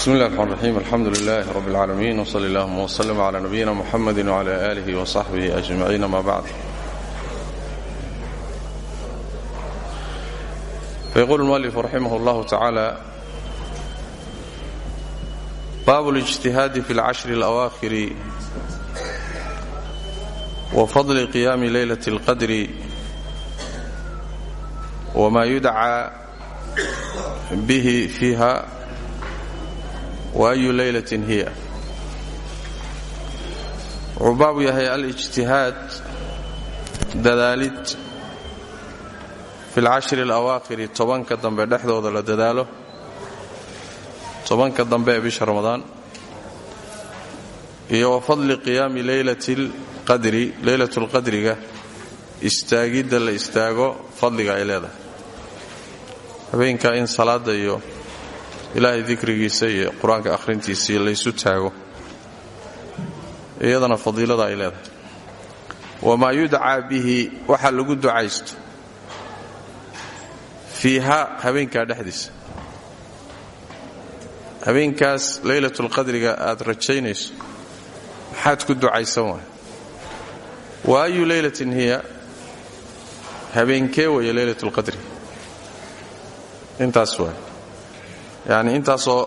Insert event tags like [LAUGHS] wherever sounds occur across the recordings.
بسم الله الرحمن الرحيم الحمد لله رب العالمين وصلى اللهم وسلم على نبينا محمد وعلى آله وصحبه أجمعين ما بعد فيقول المؤلف رحمه الله تعالى باب الاجتهاد في العشر الأواخر وفضل قيام ليلة القدر وما يدعى به wa ayu laylatin hiya. Wuxuu baabu yahay alijtihaad dadaalid fi lcashri alawaakhiri tobanka dambe dhexdooda la dadaalo. Tobanka dambe ee bisha ramadaan. Iyo wa fadli qiyaami leylati lqadri leylatulqadriga istaagidda la istaago fadliga ay leedahay. Habeenkaa in salaada iyo ilaahay dikrigiisa iyo qur'aanka akhrintiisii laysu taago iyadana fadiilada ay leedahay. Wamaa yudcaa bihi waxa lagu ducaysto fiiha habeenkaa dhexdiisa. Habeenkaas leylatulqadriga aad rajaynayso maxaad ku ducaysan waay? Wa ayu leylatin hiya habeenkee waya leylatulqadri intaas waay yacni intaasoo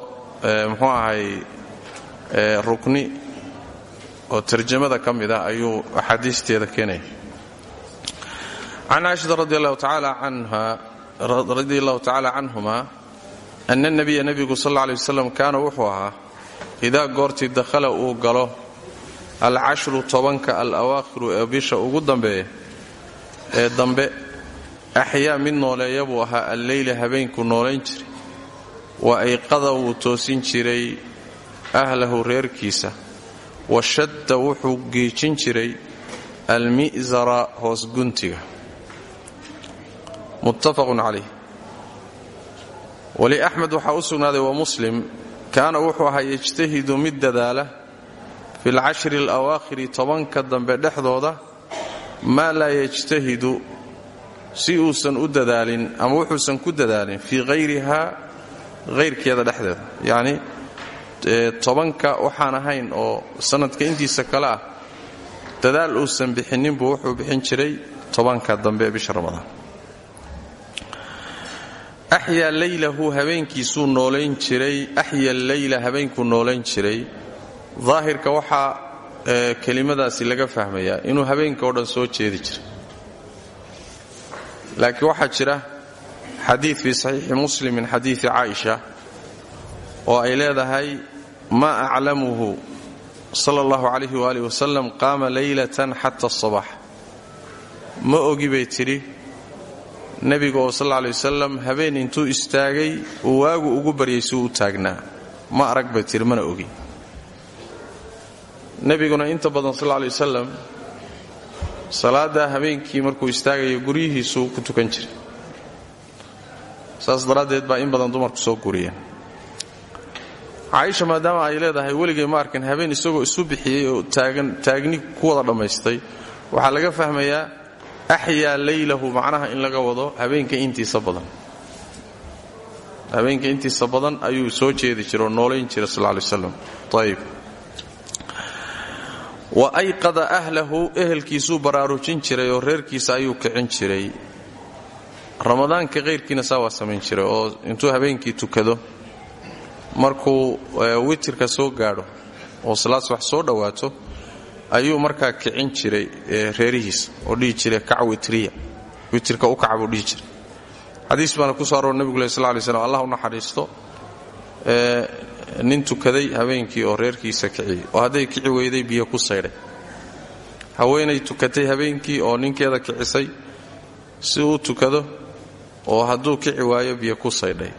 muxuu ahay rukni oo tarjamada ka mid ah ayuu axaadiisteeda keenaya can caaishata radi allahu tacaala canhuma ana nabiya nebigu sal alla lay wasalam kaana wuxuu ahaa idaa goortii dakhala uu galo alcashru tobanka alawaakhiru ee bisha ugu dambeeya ee dambe axyaa mid nooleeya buu ahaa alleyla habeenku noolayn jiray wa ayqada wuu toosin jiray ahlahu reerkiisa. Wa shadda wuxuu giijin jiray almi'sara hoos guntiga muttafaqun calayh. Wali axmed waxaa u sugnaaday wa muslim kaana wuxuu ahaa yejtahidu mid dadaala fi lcashri alawaakhiri tobanka dambe dhexdooda maa laa yejtahidu si uusan u dadaalin ama wuxuusan ku dadaalin fii hayriha hayrkeeda dhexdeeda yacni tobanka waxaan ahayn oo sanadka intiisa kale ah dadaal uusan bixinninbuu wuxuu bixin jiray tobanka dambe ee bisha ramadaan axyaa leylahu habeenkiisuu noolayn jiray axya leyla habeenkuu noolayn jiray daahirka waxaa kelimadaasi laga fahmayaa inuu habeenka oo dhan soo jeedi jiray laakiin waxaa jira xadiid fii saxiixi muslim min xadiidi caaisha oo ay leedahay ma aclamuhu sala allahu calayhi waaalih wasalam qaama leylatan xata asabax ma ogi bay tidhi nebiga oo sal alay wasalam habeen intuu istaagay uu waagu ugu baryay si uu u taagnaa. Ma arag bay tidhi mana ogi. Nebiguna inta badan sal alay wasalam salaaddaa habeenkii markuu istaagayo guryihiisuu ku tukan jiray saas daraaddeed baa in badan dumarku soo guriyeen. Caaisha maadaama ay leedahay weligay ma arkin habeen isagoo isu bixiyey oo taagni ku wada dhammaystay waxaa laga fahmayaa axyaa leylahu macnaha in laga wado habeenka intiisa badan. Habeenka intiisa badan ayuu soo jeedi jiray oo noolayn jiray sal lay ayib wa ayqada ahlahu ehelkiisuu baraarujin jiray oo reerkiisa ayuu kicin jiray ramadaanka kayrkiina saa waa samayn jiray oo intuu habeenkii tukado markuu witirka soo gaadho oo salaas wax soo dhowaato ayuu markaa kicin jiray reerihiisa oo dhihi jiray kac witriya. Witirka u kaca buu jiray. Xadiis baana ku soo aroor nebigu leh sal lay slam allah u naxariisto nin tukaday habeenkii oo reerkiisa kiciyey oo hadday kici weyday biyo ku saydhay haweenay tukatay habeenkii oo ninkeeda kicisay si uu tukado oo hadduu kici waayo biyo ku saydhay.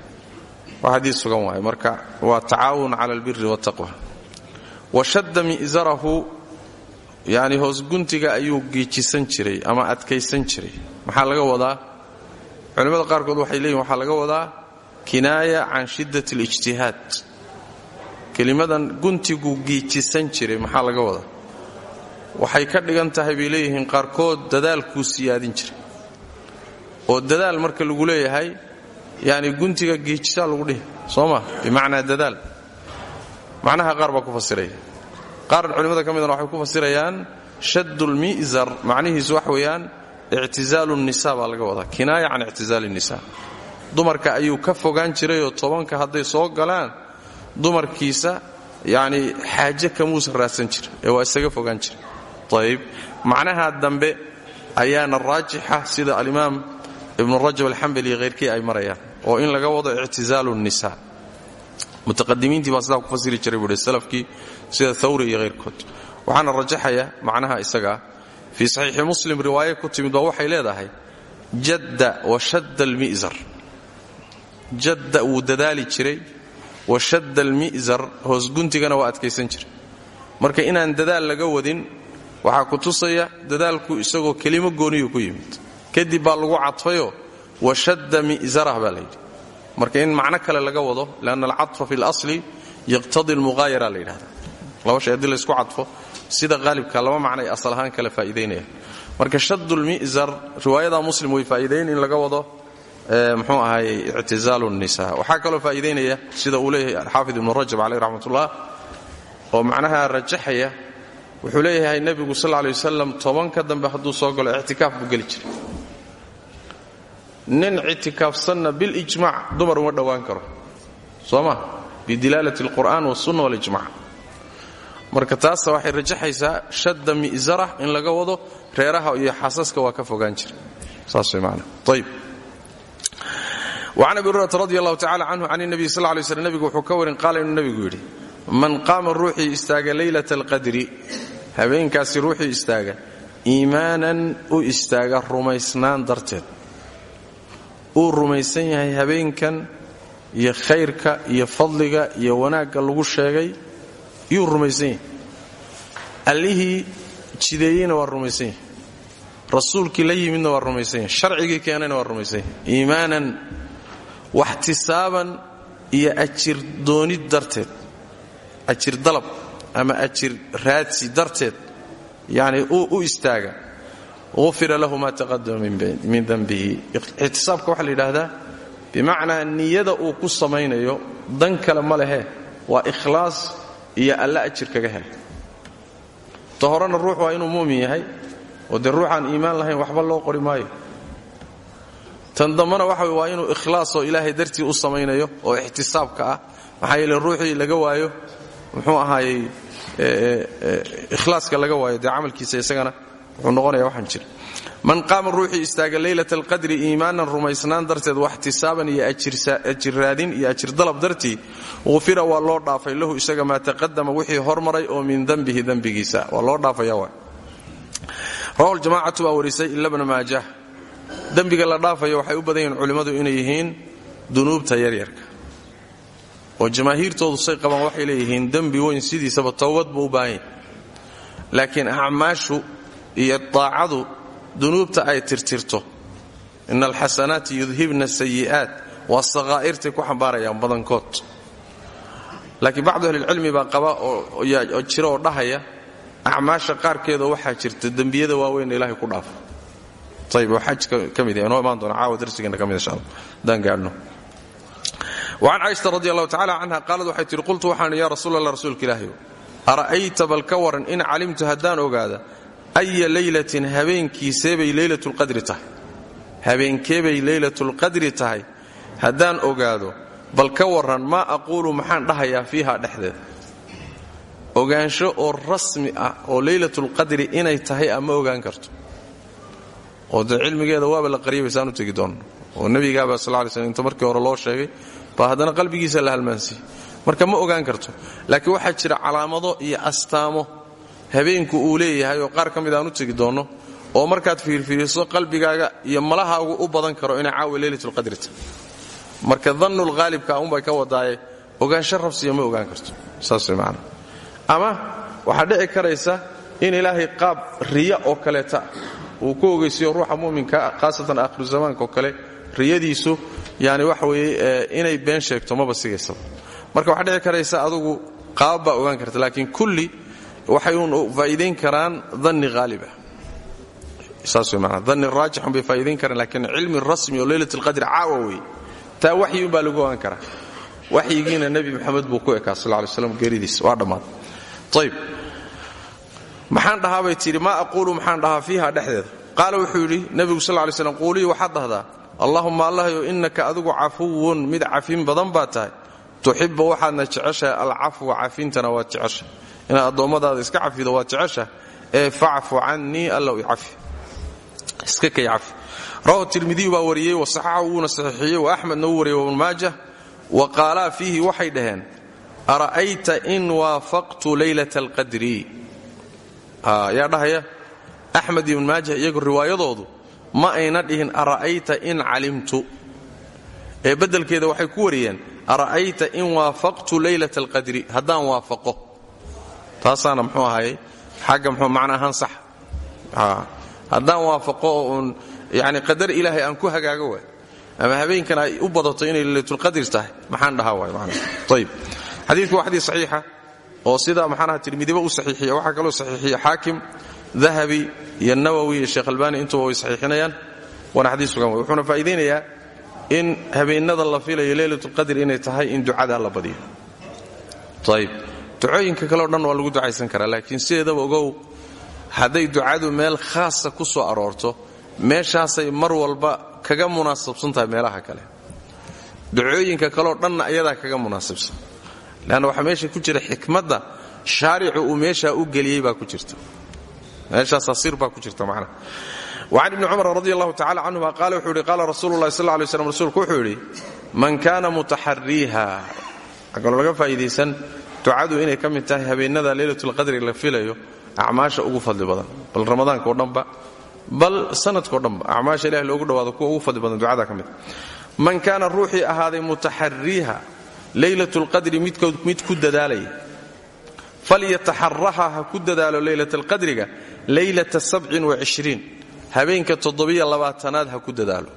Waa xadiis sugan waay marka waa tacaawun cala albiri waataqwa wa shadda mi'sarahu yacni hoos guntiga ayuu giijisan jiray ama adkaysan jiray. Maxaa laga wadaa? Culimmada qaarkood waxay leeyihiin waxaa laga wadaa kinaaya can shiddat alijtihaad. Kelimadan guntigu giijisan jiray maxaa laga wadaa? Waxay ka dhigan tahay bay leeyihiin qaarkood dadaalkuu siyaadin jiray oo dadaal marka lagu leeyahay yani guntiga giijisaa lagu dhihi soo ma dadaal. Macnaha qaar ku fasiraya qaar culimmada ka waxay ku fasirayaan shaddulmi'zar macnihiisu wax weeyaan ictizaalu laga wadaa kinaaya can ictizaali nisa dumarka ayuu ka fogaan jirayoo tobanka hadday soo galaan dumarkiisa yani xaaje kamuusan raadsan jira ee waa isaga fogaan jira ayb macnaha dambe ayaana raajixa sida alimaam ibnu rajab alxambali iyo hayrkii ay marayaan oo in laga wado ictizaalu nisa mutaqadimiintii baa sidaa ku fasiri jiray buuhi salafkii sida thawri iyo hayrkood waxaana macnaha isagaa fii saxiixi muslim riwaaye ku timid waxay leedahay jadda washadda almi'zar. Jadda wuu dadaali jiray washadda almi'zar hoosguntigana waa adkaysan jiray. Marka inaan dadaal laga wadin waxaa ku tusaya dadaalku isagoo kelimo gooniyu ku yimid kadib baa lagu cadfayoo washadda mi'zarah baa marka in macno kale laga wado leanna alcadfa fi lasli yaqtadi almuqaayara la yidhahda laba shay haddii laysku cadfo sida qaalibka laba macnay asal ahaan kale faa'iidaynayaan. Marka shaddulmi'zar riwaayada muslim way faa'iidayn in laga wado mxuu ahay ictizaalu nisa waxaa kaloo faa'iidaynaya sida uu leeyahay alxaafid ibnu rajab caleyh raxmatullah oo macnaha rajaxaya wuxuu leeyahay nebigu sal ley wasalam tobanka dambe hadduu soo galo ictikaaf buu geli jiray nin ictikaafsanna bilijmac dumar uma dhawaan karo. Sooma bidilaalati alqur'aan wasunna walijmac marka taasa waxay rajaxaysaa shadda mi'zara in laga wado reeraha iyo xasaska waa ka fogaan jira saas way maanaa ayb وcan abi hurrata radi allahu tacala canhu can اnabiy sal lay sl wuxuu ka warin qaala inuu nebigu yidhi man qaama ruuxii istaaga laylat alqadri habeenkaasi ruuxii istaaga iimaanan u istaaga rumaysnaan darteed uu rumaysan yahay habeenkan iyo khayrka iyo fadliga iyo wanaagga lagu sheegay yuu rumaysan yahay. Allihii jideeyeyna waa rumaysan yahay. Rasuulkii la yimidna waa rumaysan yahay. Sharcigii keenayna waa rumaysan yahay. Iimaanan waxtisaaban iyo ajir doonid darteed ajir dalab ama ajir raadsi darteed yani u istaaga ufira lahu ma taqadama min danbihi ixtisaabka waxaa la yidhaahdaa bimacnaa niyada uu ku samaynayo dan kale ma lehe waa ikhlaas iyo alla ajir kaga hela ta horena ruux waa inuu mu'min yahay oo dee ruuxaan iimaan lahayn waxba loo qori maayo tan dambana waxa waa inuu ikhlaasoo ilaahay dartii u samaynayo oo ixtisaabka ah maxaa yeele ruuxii laga waayo muxuu ahaayey ikhlaaska laga waayo dee camalkiisa isagana man qaama ruuxii istaaga leylata alqadri iimaanan rumaysnaan darteed waxtisaaban iyo ajir raadin iyo ajir dalab dartii ufira waa loo dhaafay lahu isaga maa taqadama wixii hormaray oo min dembihi dembigiisa waa loo ljamacatu baa warisay ila bna maajah. Dembiga la dhaafayo waxay u badan yihiin culimmadu inay yihiin dunuubta yaryarka. Oo jamaahiirtoodu say qabaan waxay leeyihiin dembi weyn sidiisaba towbad buu u baahan yahy laakiin acmaashu iyo daacadu dunuubta ay tirtirto. Ina alxasanaati yudhibna sayi'aat waa saqaa'irtay ku xambaarayaan badankood. Laakiin bacdu ahlilcilmi baa qaba oo jira oo dhahaya acmaasha qaarkeeda waxaa jirta dembiyada waaweyn ilahay ku dhaafa ayb oo xaj ka mid yahay noo imaan doona caawa mid insha allah. Haddaan gaadhno وcan caiشha radi allahu tacala canha qaalad waxay tihi qultu waxaan ya rasuul allah rasuulka bal ka in calimtu haddaan ogaada aya leylatin habeenkiiseebay leylatulqadri tahay habeenkeebay leylatulqadri tahay haddaan ogaado bal ka waran maa aquulu maxaan dhahayaa fiiha dhexdeeda ogaansho oo rasmi ah oo leylatulqadri inay tahay ama ogaan karto oo dee cilmigeeda waaba la qariybaysaan u tegi doonno oo nebigaaba sal lay slm inta markii hore loo sheegay baa haddana qalbigiisa la halmaansiiyey marka ma ogaan karto laakiin waxaa jira calaamado iyo astaamo habeenku uu leeyahay oo qaar ka mid aan u tegi doonno oo markaad fiirfiiriso qalbigaaga iyo malahaagu u badan karo inay caawa leylatulqadri tahay. Marka dannul haalibka unbay ka wadaaye ogaansho rabsiya ma ogaan karto. Saas way macana ama waxaa dhici karaysa in ilaahay qaab riya oo kaleeta uu ku ogeysiiyo ruuxa mu'minka khaasatan aakhiru zamaanka oo kale riyadiisu yani waxa weeye inay been sheegto maba sigaysaba marka waxaa dhici karaysa adugu qaab baa ogaan karta laakiin kulli waxay uun faa'iidayn karaan danni haaliba saas wey maanaa danni raajixun bay faa'iidayn karaan laakiin cilmi rasmi oo leylat alqadri caawa wey taa lagu ogaan karaa. Waxyigiina nebi maxamed buu ku ekaa sal lay slam geeridiis waa dhammaaday ayb maxaan dhahaa bay tidhi maa maxaan dhahaa fiiha dhexdeeda. Qaala wuxuu yidhi nebigu sal lay slam quulii waxaad dhahdaa allahumma allahyo innaka adigu cafuwun mid cafin badan baa tahay. Tuxibu waxaadna jeceshahay alcafwa cafintana waad jeceshahay inaad addoommadaada iska cafido waad jeceshahay ee facfu cannii allow icafi iska kay cafi rawahu tirmidiyu baa wariyey wasaxaxahu wuuna saxiixiyey wa axmedna uu wariyey wabnu maaja. Wa qaalaa fiihi waxay dhaheen ara'ayta in waafaqtu leylata alqadri? Yaa dhahaya? Axmed iyo ibnu maaja iyagu riwaayadoodu ma ayna dhihin ara'ayta in calimtu? Ee beddelkeeda waxay ku wariyeen ara'ayta in waafaqtu leylata alqadri? Haddaan waafaqo taasaana mxuu ahayey xagga mxuu macna ahaan sax. Haddaan waafaqo oo uun yani qadar ilaahay aan ku hagaago waay. Ama habeenkan ay u badato inay leylatulqadri tahay maxaan dhahaa waay manaa ayib xadiidku waa xadiid saxiixa oo sida maxaanaha tirmidiba u saxiixiya waxaa kaloo saxiixiya xaakim dahabi iyo nawowi iyo sheekh albani intuba way saxiixinayaan. Waana xadiis sugan wey wuxuuna faa'iidaynayaa in habeennada la filayo leylatulqadri inay tahay in ducada la badiyo. Ayib ducooyinka kaleo dhan waa lagu ducaysan karaa laakiin sideedaba ogow hadday ducadu meel khaasa ku soo aroorto meeshaasay mar walba kaga munaasabsan tahay meelaha kale. Ducooyinka kaleoo dhanna ayadaa kaga munaasabsan. Leanna waxaa meesha ku jira xikmadda shaaricu uu meeshaa u geliyey baa ku jirta. Meeshaasaa sir baa ku jirta macnaha. Wacan ibni cumar radi allahu tacala canhuma qaala wuxuu yidhi qaala rasuulu llahi sal lay slam rasuulku wuxuu yidhi man kaana mutaxariiha kaloo laga ducadu inay ka mid tahay habeennada leylatulqadri la filayo acmaasha ugu fadli badan. Bal ramadaanka oo dhanba bal sanadkao dhanba acmaasha ilahi loogu dhawaado kuwa ugu fadli badan ducada ka mid. Man kaana ruuxii ahaaday mutaxariiha leylatulqadri mid ku dadaalaya falyataxaraha ha ku dadaalo leylatalqadriga leylata habeenka toddobiyo labaatanaad ha ku dadaalo.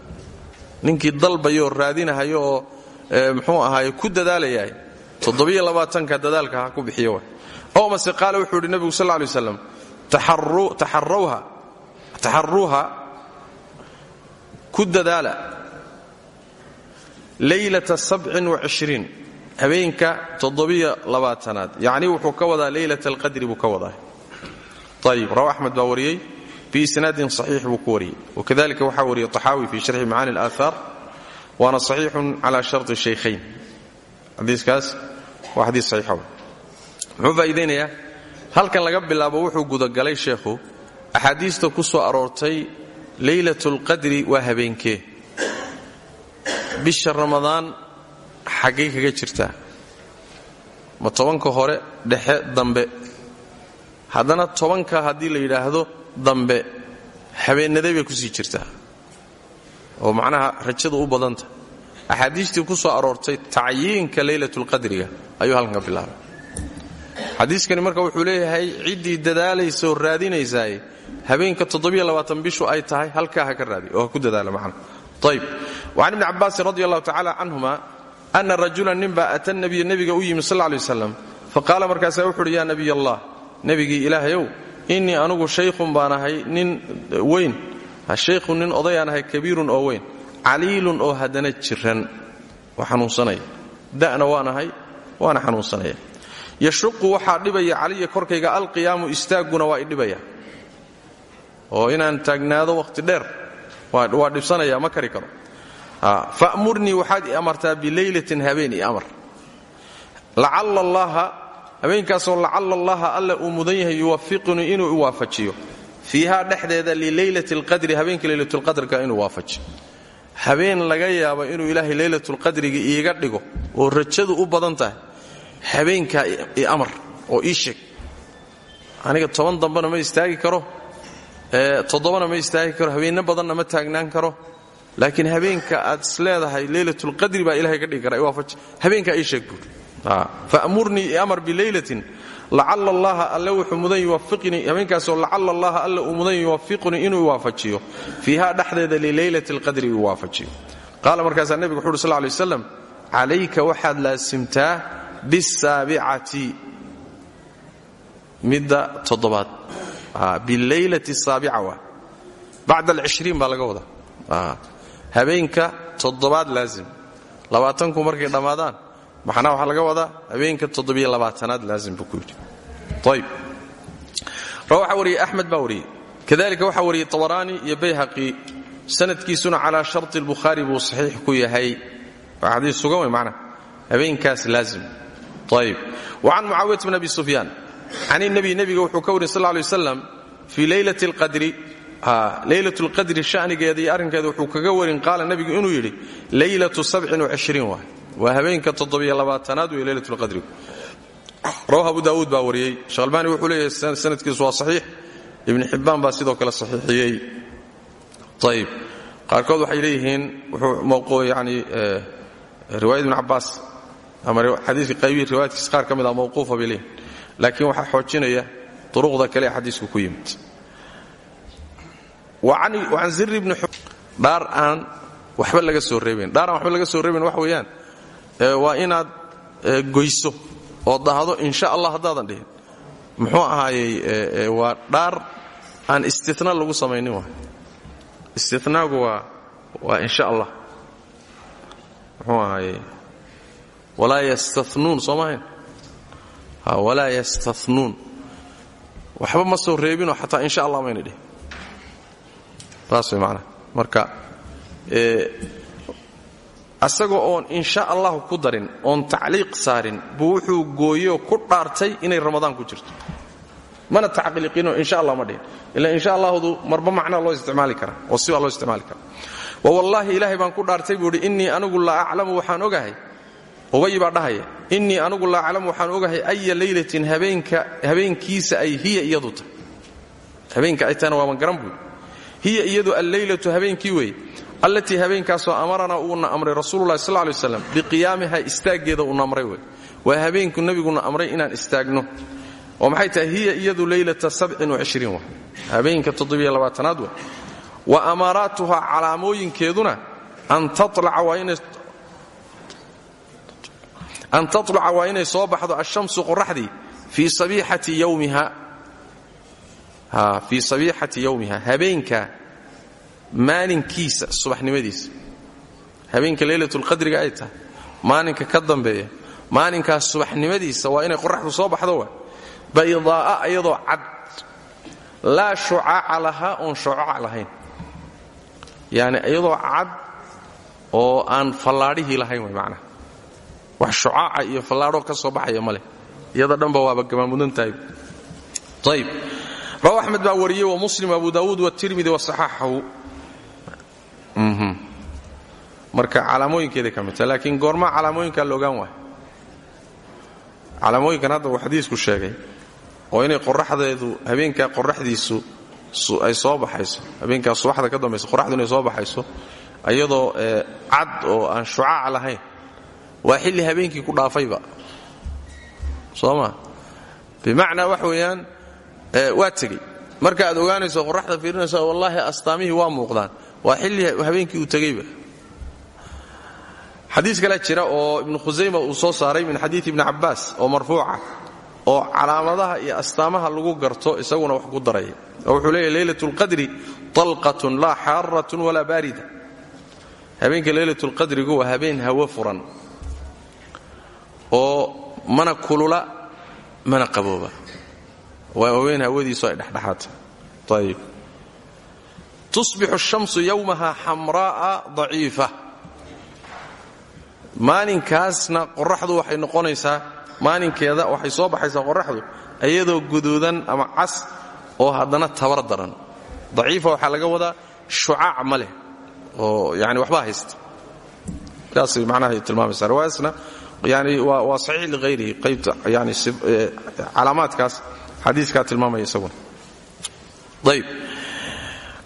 Ninkii dalbayoo raadinahayo oo muxuu ahaaye ku dadaalayahay toddobiyo labaatanka dadaalka ha ku bixiyo. Ow mase qaale wuxuu yidhi nebigu sal ly waslam taxaruuha ku dadaala leylata sabcin wacishriin habeenka toddobiyo labaatanaad. Yacni wuxuu ka wadaa leylat alqadri buu ka wadaa. Ayib rawa axmed baa wariyey biisnaadin saxiix buu ku wariyey. Wakadalika waxaa wariyey taxaawi fi sharxi macaani alaahaar waana saxiixun cala sharti shaykhayn. Xadiikaas waa xadiis saxiixa muxuu faa'iidaynayaa halkan laga bilaabo wuxuu gudagalay sheekhu axaadiista ku soo aroortay leylatulqadri waa habeenkee. Bisha ramadaan xaggay kaga jirtaa ma tobanka hore dhexe dambe. Haddana tobanka haddii la yidhaahdo dambe habeenaday bay ku sii jirtaa. Oo macnaha rajadu u badanta axaadiistii ku soo aroortay tacyiinka leylatulqadriga ayuu halkan ka bilaabay. Xadiiskani marka wuxuu leeyahay ciddii dadaalaysa oo raadinaysaay. Habeenka bishu ay tahay halkaa ha ka raadi. Oo ku dadaala macna ayb wacan ibni cabbaasin radi allahu tacala canhuma rajulan ninbaa ata nabiya nebiga u yimi sal lay waslam faqaala markaasaa wuxu uhi yaa nabiy allah nebigii ilaahayow innii anugu shaykhun baan nin weyn. Shaykhun nin odayaan kabiirun oo weyn caliilun oo haddana jiran oo xanuunsanaya. Da'na waan ahay waana xanuunsanaya. Yashuqu waxaa dhibaya caliya korkayga alqiyaamu istaagguna waa idhibaya oo inaan taagnaado wakhti dheer waa dhibsanaya ma kari karo. Fa'murnii waxaad i amartaa bileylatin habeen i amar. Lacalla allaha habeenkaasoo lacalla allaha alla uu mudan yahay yuwafiqunii inuu i waafajiyo. Fiihaa dhexdeeda lileylati alqadri habeenka leylatulqadriga inuu waafajiyo habeen laga yaabo inuu ilaahay leylatulqadriga iiga dhigo oo rajadu u badan tahay habeenkaa i amar oo ii sheeg. Aniga toban dambena ma istaagi karo toddobana ma istaagi karo habeenno badanna ma taagnaan karo. Laakiin habeenka aad is leedahay leylatulqadri baa ilahay ka dhigi kara waafaji. Habeenkaa ii sheeg buuri fa'murnii amar bileylatin lacala allaha alle wuxuu mudan yuwafiqnii habeenkaasoo lacala allaha alle uu mudan yuwafiqnii inuu waafajiyo. Fiiha dhexdeeda lileylati alqadri uu waafajiyo. Qaala markaasaa nebigu wuxu uhi sal lay waslam calayka waxaad laasimtaa bisaabicati midda toddobaad. Bileylati saabica waa. Bacda alcishriin baa laga wadaa. Habeenka toddobaad laazim. Labaatanku markay dhammaadaan maxnaa waxaa laga wadaa? Habeenka toddobiyo labaatanaad laazim buu ku yidhi. Ayb waxaa wariyey axmed baa kadalika waxaa wariyey tabaraani iyo bayhaqi sanadkiisuna calaa sharti lbukhaari buu saxiix ku yahay. Waa sugan wey macna. Habeenkaas laazim. Ayb wa can mucaawiyat bn abi sufyaan can inabi nebiga wuxuu ka wariyey sal ly waslam fii leylati alqadri. Leylat lqadri shanigeeda iyo arrinkeeda wuxuu kaga warin qaala nebigu inuu yidhi leylatu waay waa habeenka toddobyolabaatanaad wey leylat lqadri rawahu abu daawuud baa wariyey. Sheekh albaani wuxuu leeyahay sanadkiisu waa saxiix. Ibni xibbaan baa sidoo kale saxiixiyey. Ayb qaarkood waxay leeyihiin wuxuu yani riwaayad ibn cabbaas ama xadiiska qaybihi riwaayadkiisa qaar ka mid a mawquufa bay leeyihiin laakiin waxaa xoojinaya duruqda kale ee xadiisku ku yimid. An zir bni dhaar aan waxba laga soo reebayn dhaar aan waxba laga soo reebayn waxa weeyaan waa inaad goyso oo dahdo insha allah haddaadan dhihin. Muxuu ahaayey waa dhaar aan istina lagu samaynin waay istinaagu waa waa insha allah muxuu ahaayey walaa yastanuun soo maahayn? Walaa yastanuun waxba ma soo reebinoo xataa insha allah mayna dhihin. Taas way macnaha marka asagoo oon insha allahu ku darin oon tacliiq saarin buu wuxuu gooyoo ku dhaartay inay ramadaan ku jirto. Mana tacliiqinoo insha allah ma dhihin ila insha allahdu marba macnaa loo isticmaali karaa oo sibaa loo isticmaali karaa wa wallaahi ilaahay baan ku dhaartay buu idhi innii la aclamu waxaan ogahay ubay baa dhahaya innii anigu la aclamu waxaan ogahay aya leylatin habeenkiisa ay hiya iyadu tahay. Habeenka ay tahana waaban garan buui hiya iyadu alleylatu habeenkii weeye allatii habeenkaasoo amaranaa uuna amray rasuululahi sal lay waslam biqiyaamiha istaaggeeda uuna amray wey. Waa habeenku nebiguna amray inaan istaagno. Oo maxay tahay? Hiya iyadu leylata habeenka toddobyolabaatanaad wey. Wa amaaraatuhaa calaamooyinkeeduna an tatluca waa inay soo baxdo ashamsu qoraxdii fii sabiixati yowmiha habeenka maalinkiisa subaxnimadiisa. Habeenka leylatulqadriga ay tahay. Maalinka ka dambeeya. Maalinkaas subaxnimadiisa waa inay qoraxdu soo baxdo wa baydaa'a iyadoo cad. Laa shucaaca lahaa oon shucac lahayn. Yani iyadoo cad oo aan fallaadhihii lahayn way macnaha. Wax shucaaca iyo fallaadhoo ka soo baxaya ma leh. Iyada dhanba waaba gamaamudan tahay. Ayb rawa axmed baa wariyey wa muslim abu daawuud marka calaamooyinkeeday ka mid tahay laakiin goormaa calaamooyinkaa la ogaan waay. Calaamooyinkan hadda uu xadiisku sheegay oo inay qoraxdeedu habeenkaa qoraxdiisu ay soo baxayso habeenkaa subaxda ka dambaysa qoraxdu inay soo baxayso iyadoo cad oo aan shucaac lahayn waa xilli habeenkii ku dhaafayba. Soo ma? Bimacnaa wax weeyaan waa tegey. Marka aad ogaanayso qoraxda fiirinayso wallaahi astaamihii waa muuqdaan waa xilli habeenkii uu tegeyba xadiis kale jira oo ibnu khusayma uu soo saaray min xadiii ibni cabbaas oo marfuuca oo calaamadaha iyo astaamaha lagu garto isaguna wax ku daraya oo wuxuu leeyahy leylat lqadri talqatun laa xaaratun walaa baarida. Habeenka leylatulqadrigu waa habeen hawo furan oo mana kulula mana qabooba. Waa haween hawadiisu ay dhexdhexaata. Ayib tusbixu shamsu yowmaha xamraa'a daciifa. Maalinkaasna qoraxdu waxay noqonaysaa maalinkeeda waxay soo baxaysaa qoraxdu iyadoo guduudan ama cas oo haddana tabar daran. Daciifa waxaa laga wadaa shucaac ma leh oo yani waxbaa haysta. Saasay macnaha tilmaamaysaa riwaayasna yani waa saxiix lighayrihi qaybta yani calaamaadkaas xadiiskaa tilmaamaya isaguna ayb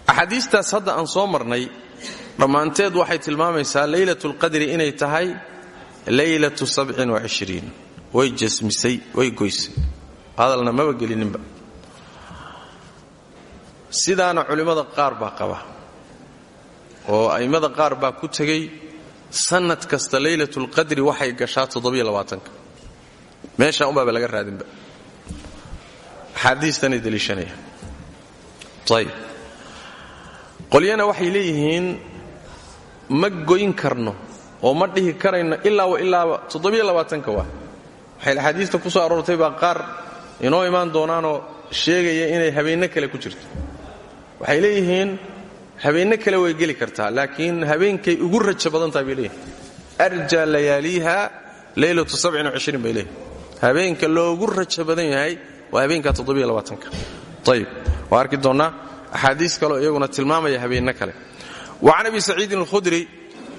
axaadiistaas hadda aan soo marnay dhammaanteed waxay tilmaamaysaa leylat lqadri inay tahay leylatu way jasmisay way goysay. Hadalna maba gelininba. Sidaana culimmada qaar baa qaba. Oo a'immada qaar baa ku tegey sannad kasta laylatulqadri waxay gashaa toddobiyolabaatanka meeshaa unbaaba laga raadinba. Axaadiistanay deliishanayaan ayib qolyana waxay leeyihiin ma goyn karno oo ma dhihi karayno ilaa wa ilaaba toddobiyolabaatanka waa. Waxay axaadiista ku soo aroortay baa qaar inoo imaan doonaanoo sheegaya inay habeenno kale ku jirto. Waxay leeyihiin habeenno kale way geli kartaa laakiin habeenkay ugu rajo badan tahay bay leeyihiin arjaa layaaliiha leylatu bay leeyihiin loogu rajo badan yahay waa habeenka toddobiyolabaatanka ayib waa arki doonnaa axaadiis kaleo iyaguna tilmaamaya habeenno kale. Wa can abi saciidin alkhudri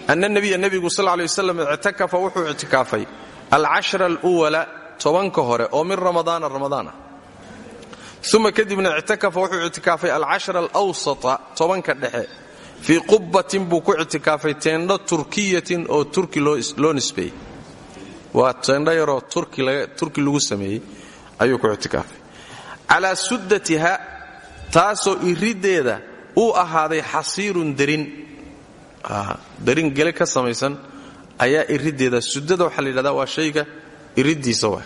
ana nabiya nebigu sal lay waslam ictakafa wuxuu ictikaafay alcashra alwala tobanka hore oo min ramadaana ramadaan. Ah uma kadibna ictakafa wuxuu ictikaafay alcashra alwsata tobanka dhexe. Fii qubbatin buu ku ictikaafay teendho turkiyatin oo turki loo nisbeeyey waa teendho yaroo turki lagu sameeyey ayuu ku ictikaafay. Calaa suddatiha taasoo iriddeeda uu ahaaday xasiirun darin darin gele ka samaysan ayaa iriddeeda suddada waxaa la yidhahdaa waa shayga iriddiisa wa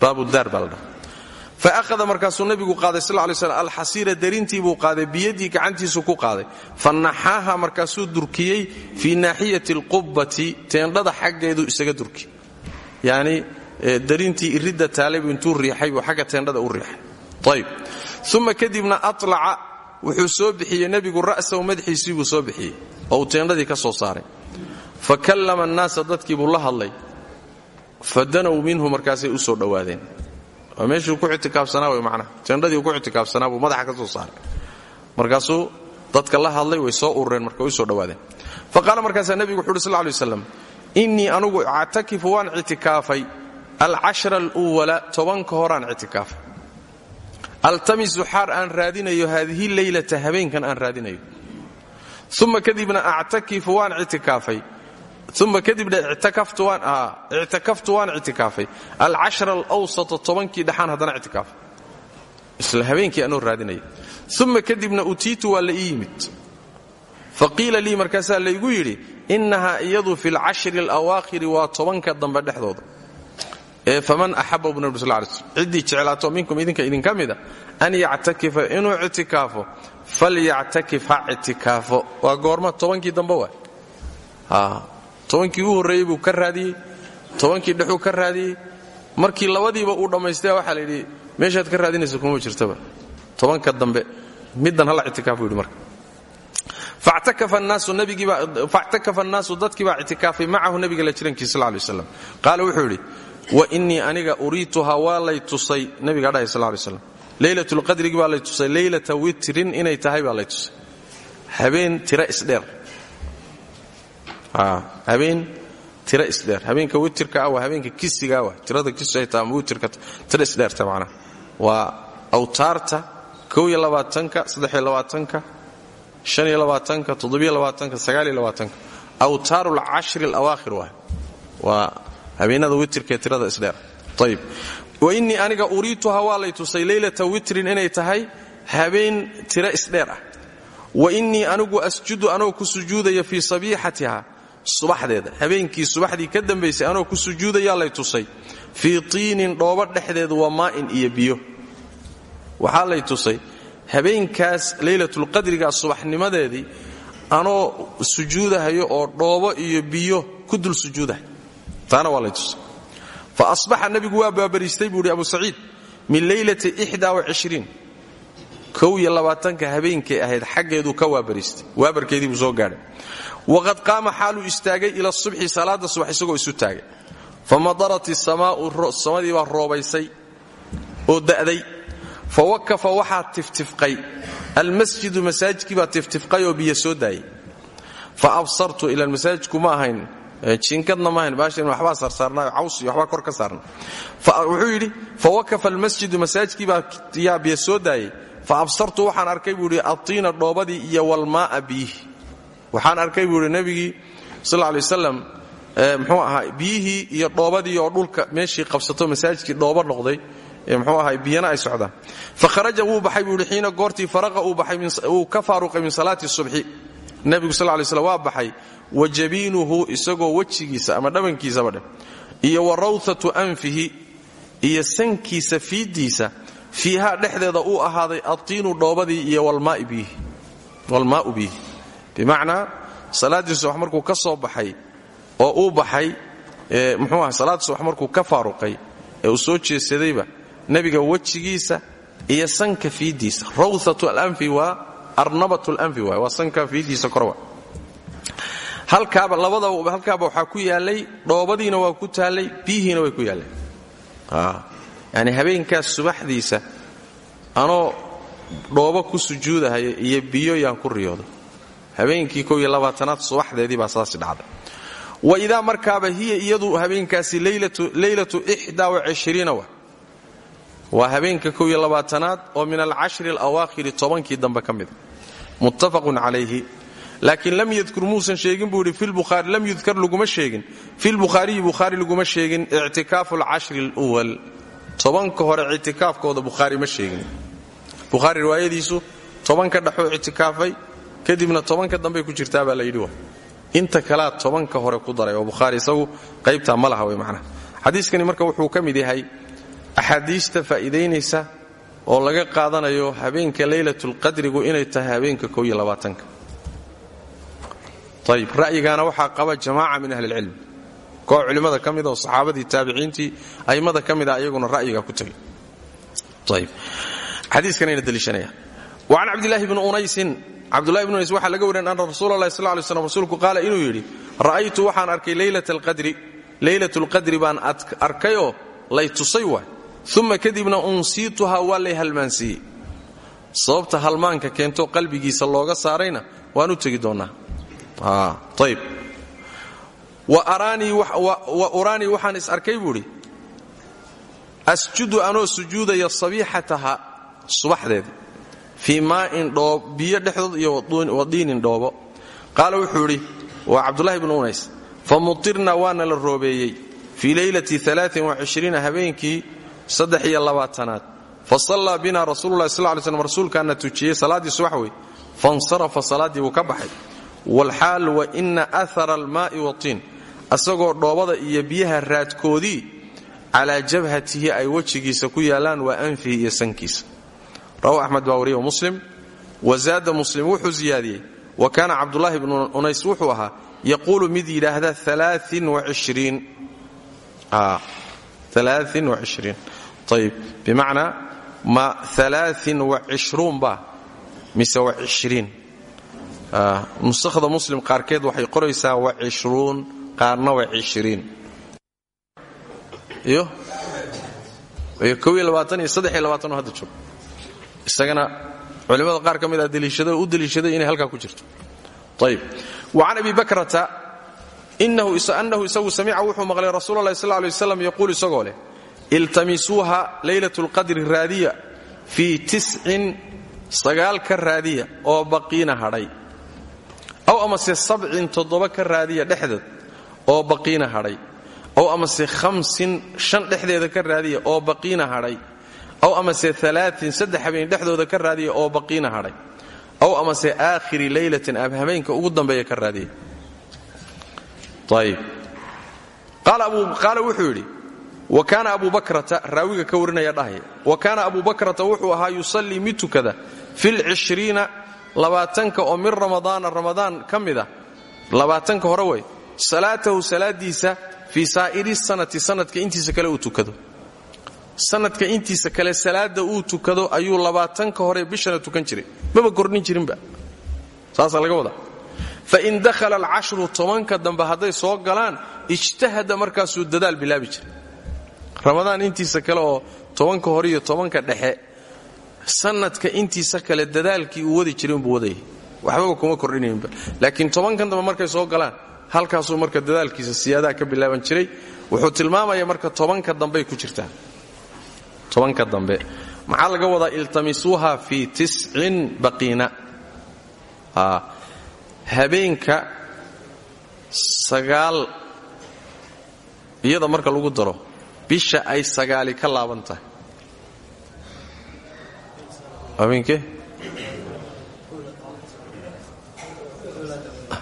baabudaar baa la fa ahada markaasuu nabigu qaaday sal lay slam alxasiira darintii buu qaaday biyadii gacantiisu ku qaaday. Fa naxaaha markaasuu durkiyey fii naaxiyati alqubbati teendhada xaggeedu isaga durki. Yacni darintii iridda taalaybu intuu riixay buu xagga teendhada u riixay. Ayb uma kadibna alaca wuxuu soo bixiyey nebigu ra'sahu madaxiisii soo bixiyey oo uu ka soo saaray. Fa kallama annaasa dadkii buu la hadlay fa danow markaasay u soo dhowaadeen. Waa meeshuu ku ictikaafsanaa way macnaha teendhadii uu ku ictikaafsanaa buu madaxa ka soo saaray. Markaasuu dadka la hadlay way soo urureen marka u soo dhowaadeen. Fa qaala markaasaa nebigu wuxu uhi sal lay waslam innii anugu actakifu waan ictikaafay alcashra aluwala tobanka horaan ictikaafay altamisu xaar aan raadinayo haadihi leylata habeenkan aan raadinayo. Uma kadibna actakifu waan ictikaafay. Uma kadibna ictakaftu waan ictikaafay. Alcashra alwsata tobankii dhexaan haddana ictikaafay isla habeenkii anoo raadinaya uma kadibna utiitu waa la ii yimid. Faqiila lii markaasaa laygu yidhi innahaa iyadu fi lcashri alawaakhiri waa tobanka dambe dhexdooda faman axaba sl lay slm ciddii jeclaato minkum idinka idinka mida an yactakifa inuu ictikaafo. Falyactakif ha ictikaafo. Waa goorma tobankii dambe waa tobankii u horreeyey buu ka raadiyey tobankii dhexuu ka raadiyey. Markii labadiiba uu dhammaystaya waxaa la yidhi meeshaad ka raadinaysa kuma jirtaba. Tobanka dambe middan hala ictikaaf buu yidhi marka. Factakafa annaasu dadkii baa ictikaafay macahu nabiga la jirankiis sal lay waslam qaala wuxuu yidhi wa innii aniga uriituhaa waa lay tusay nabigaa dhahay sal lay slam leylatulqadrigi baa lay tusay leylata witrin inay tahay baa lay tusay. Habeen tira isdheer habeen tira isdheer habeenka witirka ah waa habeenka kisiga wa tirada kisiata ama witirka tira isdheerta macnaha. Waa awtaarta kow iyo labaatanka saddex iyo labaatanka shan iyo labaatanka toddobiyo labaatanka sagaal iyo labaatanka. Awtaaru alcashri habeenada witirkaee tirada isdheer ayib wa innii aniga uriituha waa lay tusay leylata witrin inay tahay habeen tira isdheer ah. Wa innii anigu asjudu anoo ku sujuudaya fii sabiixatiha subaxdeeda. Habeenkii subaxdii ka dambaysay anoo ku sujuudayaa lay tusay. Fii tiinin dhoobo dhexdeeda waa maa'in iyo biyo. Waxaa lay tusay habeenkaas leylatulqadrigaa subaxnimadeedii anoo sujuudahayo oo dhoobo iyo biyo ku dul sujuudahay taana waa lay tusay fa asbaxa nebigu waa baabariistay buu abu saciid min leylati labaatanka habeenkay ahayd xaggeeduu ka waabariistay. Waabarkeedii soo gaadhay. Waqad qaama xaaluu istaagay ila subxi salaada subax isagoo isu taagay. Famadarat isamaa'u samadii baa roobaysay oo da'day. Fa wakafa tiftifqay. Almasjidu masaajidkii baa tiftifqay oo fa absartu ilan masaajidku ma ahayn jiinkadna ma ahayn baashan waxbaa sarsaarnaayo caws iyo waxbaa kor ka saarna. Wuxuu yidhi fa wakafa almasjidu masaajidkii baa yaa biyo soo daayay. Fa absartu waxaan arkay buu idhi atiina iyo walmaa'a biyihi waxaan arkay buu idhi nebigii sal lay wasalam ahaa biyihii iyo dhoobadii oo dhulka meeshii qabsato masaajidkii dhoobo noqday mxuu ahay biyana ay socdaan. Fa kharaja wuu baxay buu xiina goortii faraqa uu ka faaruqay min salaati subxi nebigu sal lay slam waa baxay wa jabiinuhu isagoo wejigiisa ama dhabankiisaba dheh iyo wa rawthatu anfihi iyo sankiisa fiiddiisa fiihaa dhexdeeda uu ahaaday adtiinu dhoobadii iyo walmaa'u bihi bimacnaa salaaddii subax markuu ka soo baxay oo uu baxay muxuu aha salaad subax markuu ka faaruqay ee uu soo jeesadayba nebiga wejigiisa iyo sanka fiiddiisa. Rawthatu alanfi waa arnabat lanfi waay waa sanka fiiddiisa korwa halkaaba labadaba halkaaba waxaa ku yaallay dhoobadiina waa ku taallay biyihiina way ku yaalleen. Yani habeenkaas subaxdiisa anoo dhoobo ku sujuudahaya iyo biyo yaan ku riyooda habeenkii kow iyo subaxdeedii baa saasi dhacday. Wa idaa markaaba hiya iyadu habeenkaasi leylatu ixdaa wacishriina wa habeenka kow iyo oo min alcashri alawaakhiri tobankii dambe ka mida muttafaqun calayhi. Laakiin lam yadkur muusan sheegin buu yidhi lam yudkar laguma sheegin. Filbukhaariyi bukhaari laguma sheegin ictikaafu alcashri alwal tobanka hore ictikaafkooda bukhaari ma sheegin. Bukhaari riwaayadiisu tobanka dhexoo ictikaafay kadibna tobanka dambey ku jirtaa baa la yidhi wa. Inta kalea tobanka hore ku daray oo bukhaari isagu qaybtaa ma laha xadiiskani marka wuxuu ka yahay axaadiista faa'iidaynaysa oo laga qaadanayo habeenka leylatulqadrigu inay tahay habeenka kow iyo labaatanka. Ayib ra'yigaana waxaa qaba jamaaca min ahli ilcilm koox culimmada ka mida oo saxaabadii taabiciintii a'immada ka mida ayaguna ra'yiga ku tegay. Ayib xadiiskanayna deliishanayaan wa can cabdillaahi bni unaysin cabdullahi bn unays waxaa laga wariyan anna rasuula allahi sal lay slam rasuulku qaala inuu yidhi ra'aytu waxaan arkay leylat alqadri baan arkayoo lay tusay waay uma kadibna unsiituhaa waa lay halmaansiiyey. Sababta halmaanka keento qalbigiisa looga saarayna waan u tegi doonnaa ayb wa uraanii waxaan is arkay buuhi. Asjudu anoo sujuudaya sabiixataha subaxdeeda fii maa'in biyo dhexdood iyo wadiinin dhoobo. Qaala wuxuu idhi waa cabdulahi bnu unays fa mutirna waana la roobeeyey. Fii leylati habeenkii saddex iyo labaatanaad. Fa sallaa bina rasuululahi sal lay slm rasuulkaana tujiyey salaaddii subax wey fansarafa salaaddii buu ka baxay. Walxaal wa ina ahara almaa'i watiin asagoo dhoobada iyo biyaha raadkoodii calaa jabhatihi ay wejigiisa ku yaallaan waa anfihi iyo sankiisa. Rawahu axmed baa wariya muslim. Wa zaada muslim wuxuu ziyaadiyey. Wa kaana cabdulaahi bnu unays wuxuu ahaa yaquulu mid yidhaahda ayb bimacnaa ma ba mise nusahda muslim qaarkeed waxay qoraysaa wacishruun qaarna waa cishriin iyo hadda joogo isagana culimmada qaar ka mid a u deliishaday inay halkaa ku jirto ayb wa can abi bakrata annahu isagu samica wuxuu maqlay rasuul allahi sal lay waslam yaquul isagoo leh iltamisuuha leylat lqadri raadiya fii tiscin sagaal ka raadiya oo baqiina hadhay. Aw amase sabcin toddoba ka raadiya dhexdeed oo baqiina hadhay. Aw amase hamsin shan dhexdeeda ka raadiya oo baqiina hadhay. Aw amase alaain saddex habeen dhexdooda ka raadiya oo baqiina hadhay. Aw amase aakhiri leylatin ab ugu dambeeya ka raadiya. Ayb qaala wuxuu yidhi wa kaana abu bakrata raawiga ka warinaya dhahaya wa kaana abu bakrata wuxuu ahaa yusallii mid tukada fi lcishriina labaatanka oo min ramadaana ramadaan ka mida labaatanka hore wey salaatahu salaadiisa fii saa'iri sanati sanadka intiisa kale uu tukado. Sanadka intiisa kale salaada uu tukado ayuu labaatanka hore bishana tukan jiray. Maba kordhin jirinba. Saasaa laga wadaa. Fain dakhala alcashru tobanka dambe hadday soo galaan ijtahada markaasuu dadaal bilaabi jiray ramadaan intiisa kale oo tobanka hore iyo tobanka dhexe sanadka intiisa kale dadaalkii uu wadi jiray unbuu wadayay waxbaba kuma kordhinaynba laakiin tobankan dambe markay soo galaan halkaasuu marka dadaalkiisa siyaadaha ka bilaaban jiray wuxuu tilmaamaya marka tobanka dambey ku jirtaa tobanka dambe. Maxaa laga wadaa? Iltamisuuha fii tiscin baqiina. Habeenka sagaal iyada marka lagu daro bisha ay sagaali ka laaban tahay. Habeenkee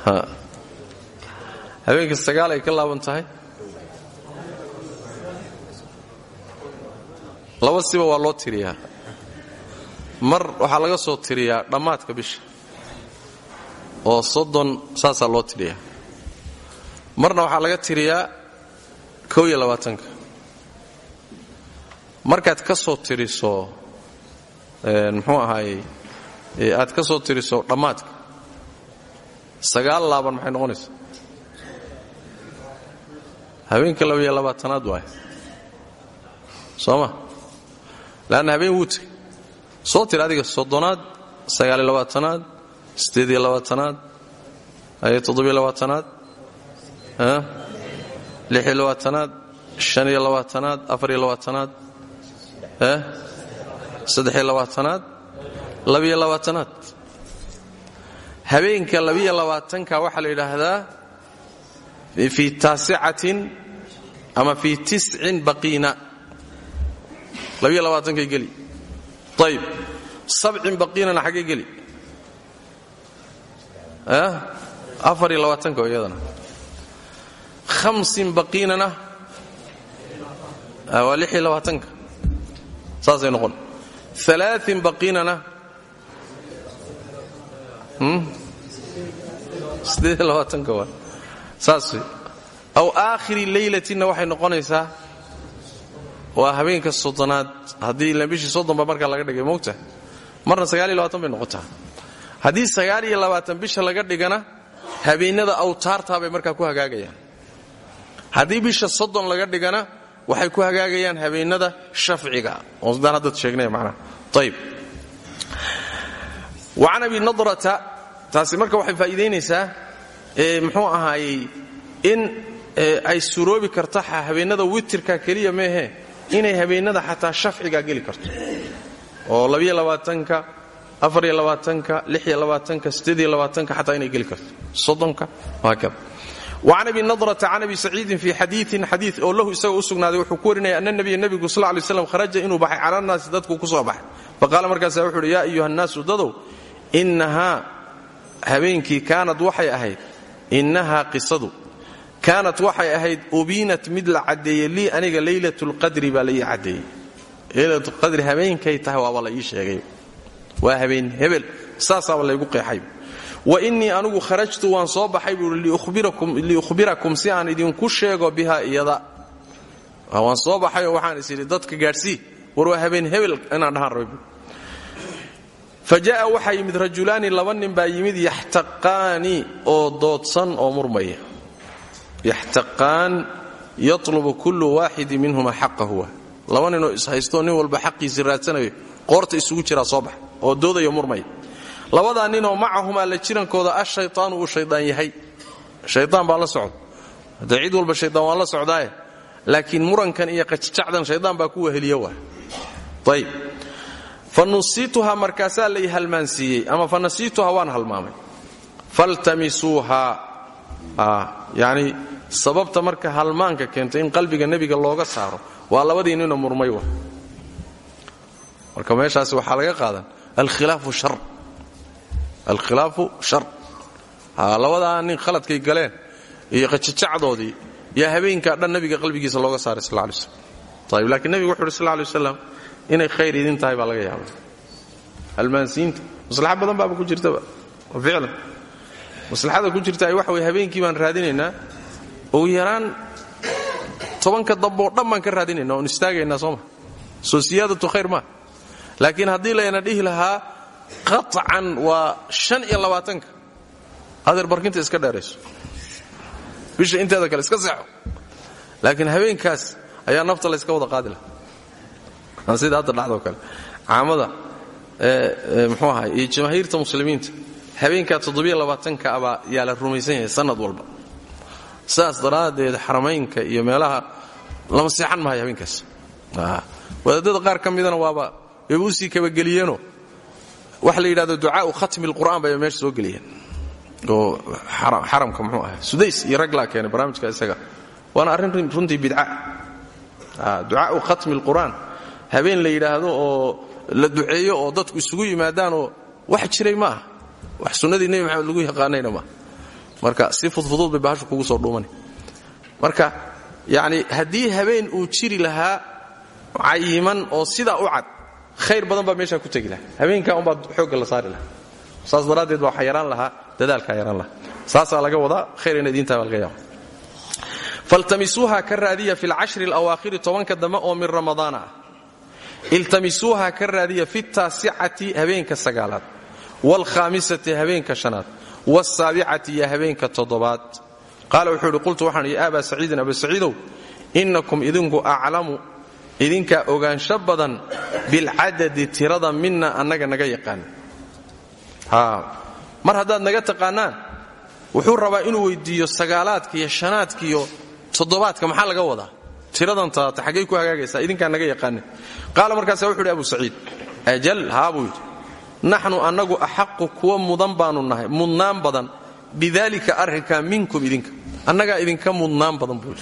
[LAUGHS] habeenka sagaal ay ka laaban tahay? Laba siba waa loo tiriyaa. Mar waxaa laga soo tiriyaa dhammaadka bisha. Oo soddon saasaa loo tiriyaa. Marna waxaa laga tiriyaa kow iyo labaatanka markaad ka soo tiriso muxuu ahaayey aad ka soo tiriso dhammaadka sagaal laaban maxay noqonaysaa? Habeenka labaiyo labaatanaad waay. Soo ma leanna habeen wuu tegey soo tiri adiga soddonaad sagaaliyo labaatanaad siddeediyo labaatanaad toddobiyo labaatanaad lixiyo labaatanaad shaniyo labaatanaad afariyo labaatanaad labaatanaad? Labiyo labaatanaad. Habeenka labiyo labaatanka waxaa la yidhaahdaa fii taasicatin ama fii tiscin baqiina. Labiyo labaatankay geli. Ayib sabcin baqiinana xaggay geli. Afariyo labaatanka oo iyadana. Hamsin baqiinana. Waa lixiyo labaatanka saasay noqon. Alaain baqiinana waa. Saas aw aakhiri leylatinna waxay noqonaysaa waa habeenka soddonaad. Haddii bishii soddon ba markaa laga dhigay moogta marna bay noqotaa. Haddii bisha laga dhigana habeennada awtaartaa bay markaa ku hagaagayaan. Haddii bisha soddon laga dhigana waxay ku hagaagayaan habeennada shafciga. Oo sidaan haddad sheegnay macnaha ayib wa can abi nadrata taasi marka waxay faa'iidaynaysaa muxuu ahaayey in ay suroobi karto habeennada witirka keliya meehe inay habeennada xataa shafciga geli karto. Oo lixiyo labaatanka siddeediyo labaatanka xataa inay geli karto. Soddonka wahaakada وcan abi nadrata can abi saciidin fi xadiiin xadii oo lahu isagoo u sugnaaday wuxuu ku warinaya ana nabiya nebigu sal lay slam kharaja inuu baxay cala nnaasi dadku ku soo baxay faqaala markaasa wuxu uhi yaa ayuha nnaasu dadow innahaa habeenkii kaanad waxay ahayd innahaa qisadu kaanat waxay ahayd ubiinat mid la caddeeyey lii aniga leylat lqadri baa la ii caddeeyey leylatulqadri habeenkay tahay waaba la wa innii anugu kharajtu waan soo baxay buui liukhbirakum si aan idinku sheego biha iyada. Waan soo baxayoo waxaan is dadka gaadhsii war waa habeen hebel inaan dhahaan rabay fa ja'a yimid rajulaani laba nin baa yimid yaxtaqaani oo doodsan oo murmaya. Yaxtaqaan yatlubu kullu waaxidin minhuma xaqahuwa laba ninoo ishaystoo nin walba xaqiisii raadsanayo qoorta isugu jiraa soo baxa oo doodayo murmaya labadaa ninoo macahumaa la jirankooda ashayaanu uu shaydaan yahay. Shayaan baa la socda. Haddee cid walba shaydaan waa la socdaaye laakiin murankan iyo qajacdan shaydaan baa ku weheliya waa. Ayb fa markaasaa lay halmaansiiyey ama fa nasiituhaa waan halmaamay. Faltamisuuha yani sababta marka halmaanka keentay in qalbiga nebiga looga saaro waa labadii ninoo murmay wa marka meeshaas waxaa laga qaadan alkhilaafu shar alkhilaafu shar. Labadaa nin khaladkay galeen iyo qajacacdoodii yaa habeenkaa dhan nabiga qalbigiisa looga saaray sal lay slam ayb laakiin nebigu wuxu uhi sal lay waslam inay khayr idin tahay baa laga yaaba halmaansiinta maslaxa badan baaba ku jirtaba ficlan. Maslaxada ku jirta waxa way habeenkii baan raadinaynaa ugu tobanka damboo dhan ka raadinayna oon istaagaynaa sooma soo siyaadatu khayr maa laakiin haddii layna dhihi lahaa qaطcan waa han iyo labaatanka. Adeer barkinta iska dheerayso. Bisha inteeda kale iska seexo. Laakiin habeenkaas ayaa nafta layska wada qaadi laha sida hadda dhacdoo kale. Caamada mxuu ahay iyo jamaahiirta muslimiinta habeenkaa toddobiyo labaatanka abaa yaa la rumaysan yahay sanad walba. Saas daraaddeed xaramaynka iyo meelaha lama seexan mahayo habeenkaas. Wadaadada qaar ka waaba wayba u sii kabageliyeenoo waxa la yidhahdo ducaau khatmi lqur'aan bay meesha soo geliyeen. Oo xaramka muxuu ahay sudays iyo raglaa keenay barnaamijka isaga. Waana arrin runtii bidca. Ducaau khatmi lqur'aan habeen la yidhaahdo oo la duceeyo oo dadku isugu yimaadaanoo wax jiray ma wax sunnadii nebi maxamed lagu yaqaanayna maaha. Marka si fudfudud bay bahashu kugu soo dhuumani. Marka yacni haddii habeen uu jiri lahaa cayiman oo sidaa u cad khayr badan baa meeshaa ku tegi lahaa habeenkaa unbaa xoogga la saari lahaa. Saas daraaddeed baa waxaa yaraan lahaa dadaalkaa yaraan lahaa. Saasaa laga wadaa khayr ina diintaa baa laga yaaba faltamisuuha ka raadiya fi lcashri alawaakhiri tobanka dambe oo min ramadaana. Ah iltamisuuha ka raadiya fi taasicati habeenka sagaalaad. Waalkhaamisati habeenka shanaad. Waalsaabicati iyo habeenka toddobaad. Qaala wuxuu idhi qultu waxaan idhi abaa saciidin aba saciidow innakum idinku aclamu idinkaa ogaansho badan bilcadadi tirada mina annaga naga yaqaan. Mar haddaad naga taqaanaan wuxuu rabaa inuu weydiiyo sagaalaadka iyo shanaadka iyo toddobaadka maxaa laga wadaa? Tiradan taata xaggay ku hagaagaysaa idinkaa naga yaqaane qaala markaasa wuxu uhi abu saciid. Ajal. Haa buu yidhi. Naxnu axaqu kuwa mudan baanu nahay mudnaan badan. Bidalika arrinkaa minkum idinka. Annagaa idinka mudnaan badan buu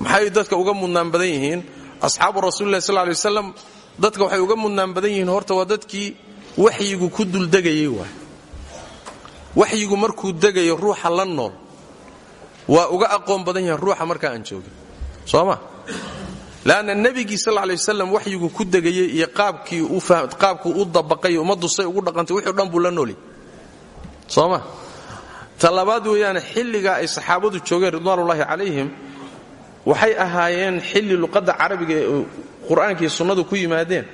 maxay dadka uga mudnaan badan yihiin asxaabu rasuulilah sal lay waslam dadka waxay uga mudnaan badan yihiin horta waa dadkii waxyigu ku duldegayay waay. Waxyigu markuu degayo ruuxa la nool waa uga aqoon badan yahay ruuxa markaa aan joogin. Soo ma? Leanna nebigii sal lay waxyigu ku degayey iyo qaabkuu u dabaqay ummaddu say ugu dhaqantay o dhan buu la noolay soo ma? Ta labaad weeyaane xilligaa ay saxaabadu joogeen ridwaanullaahi calayhim waxay ahaayeen xilli luqadda carabiga ee qur'aankii sunnadu ku yimaadeen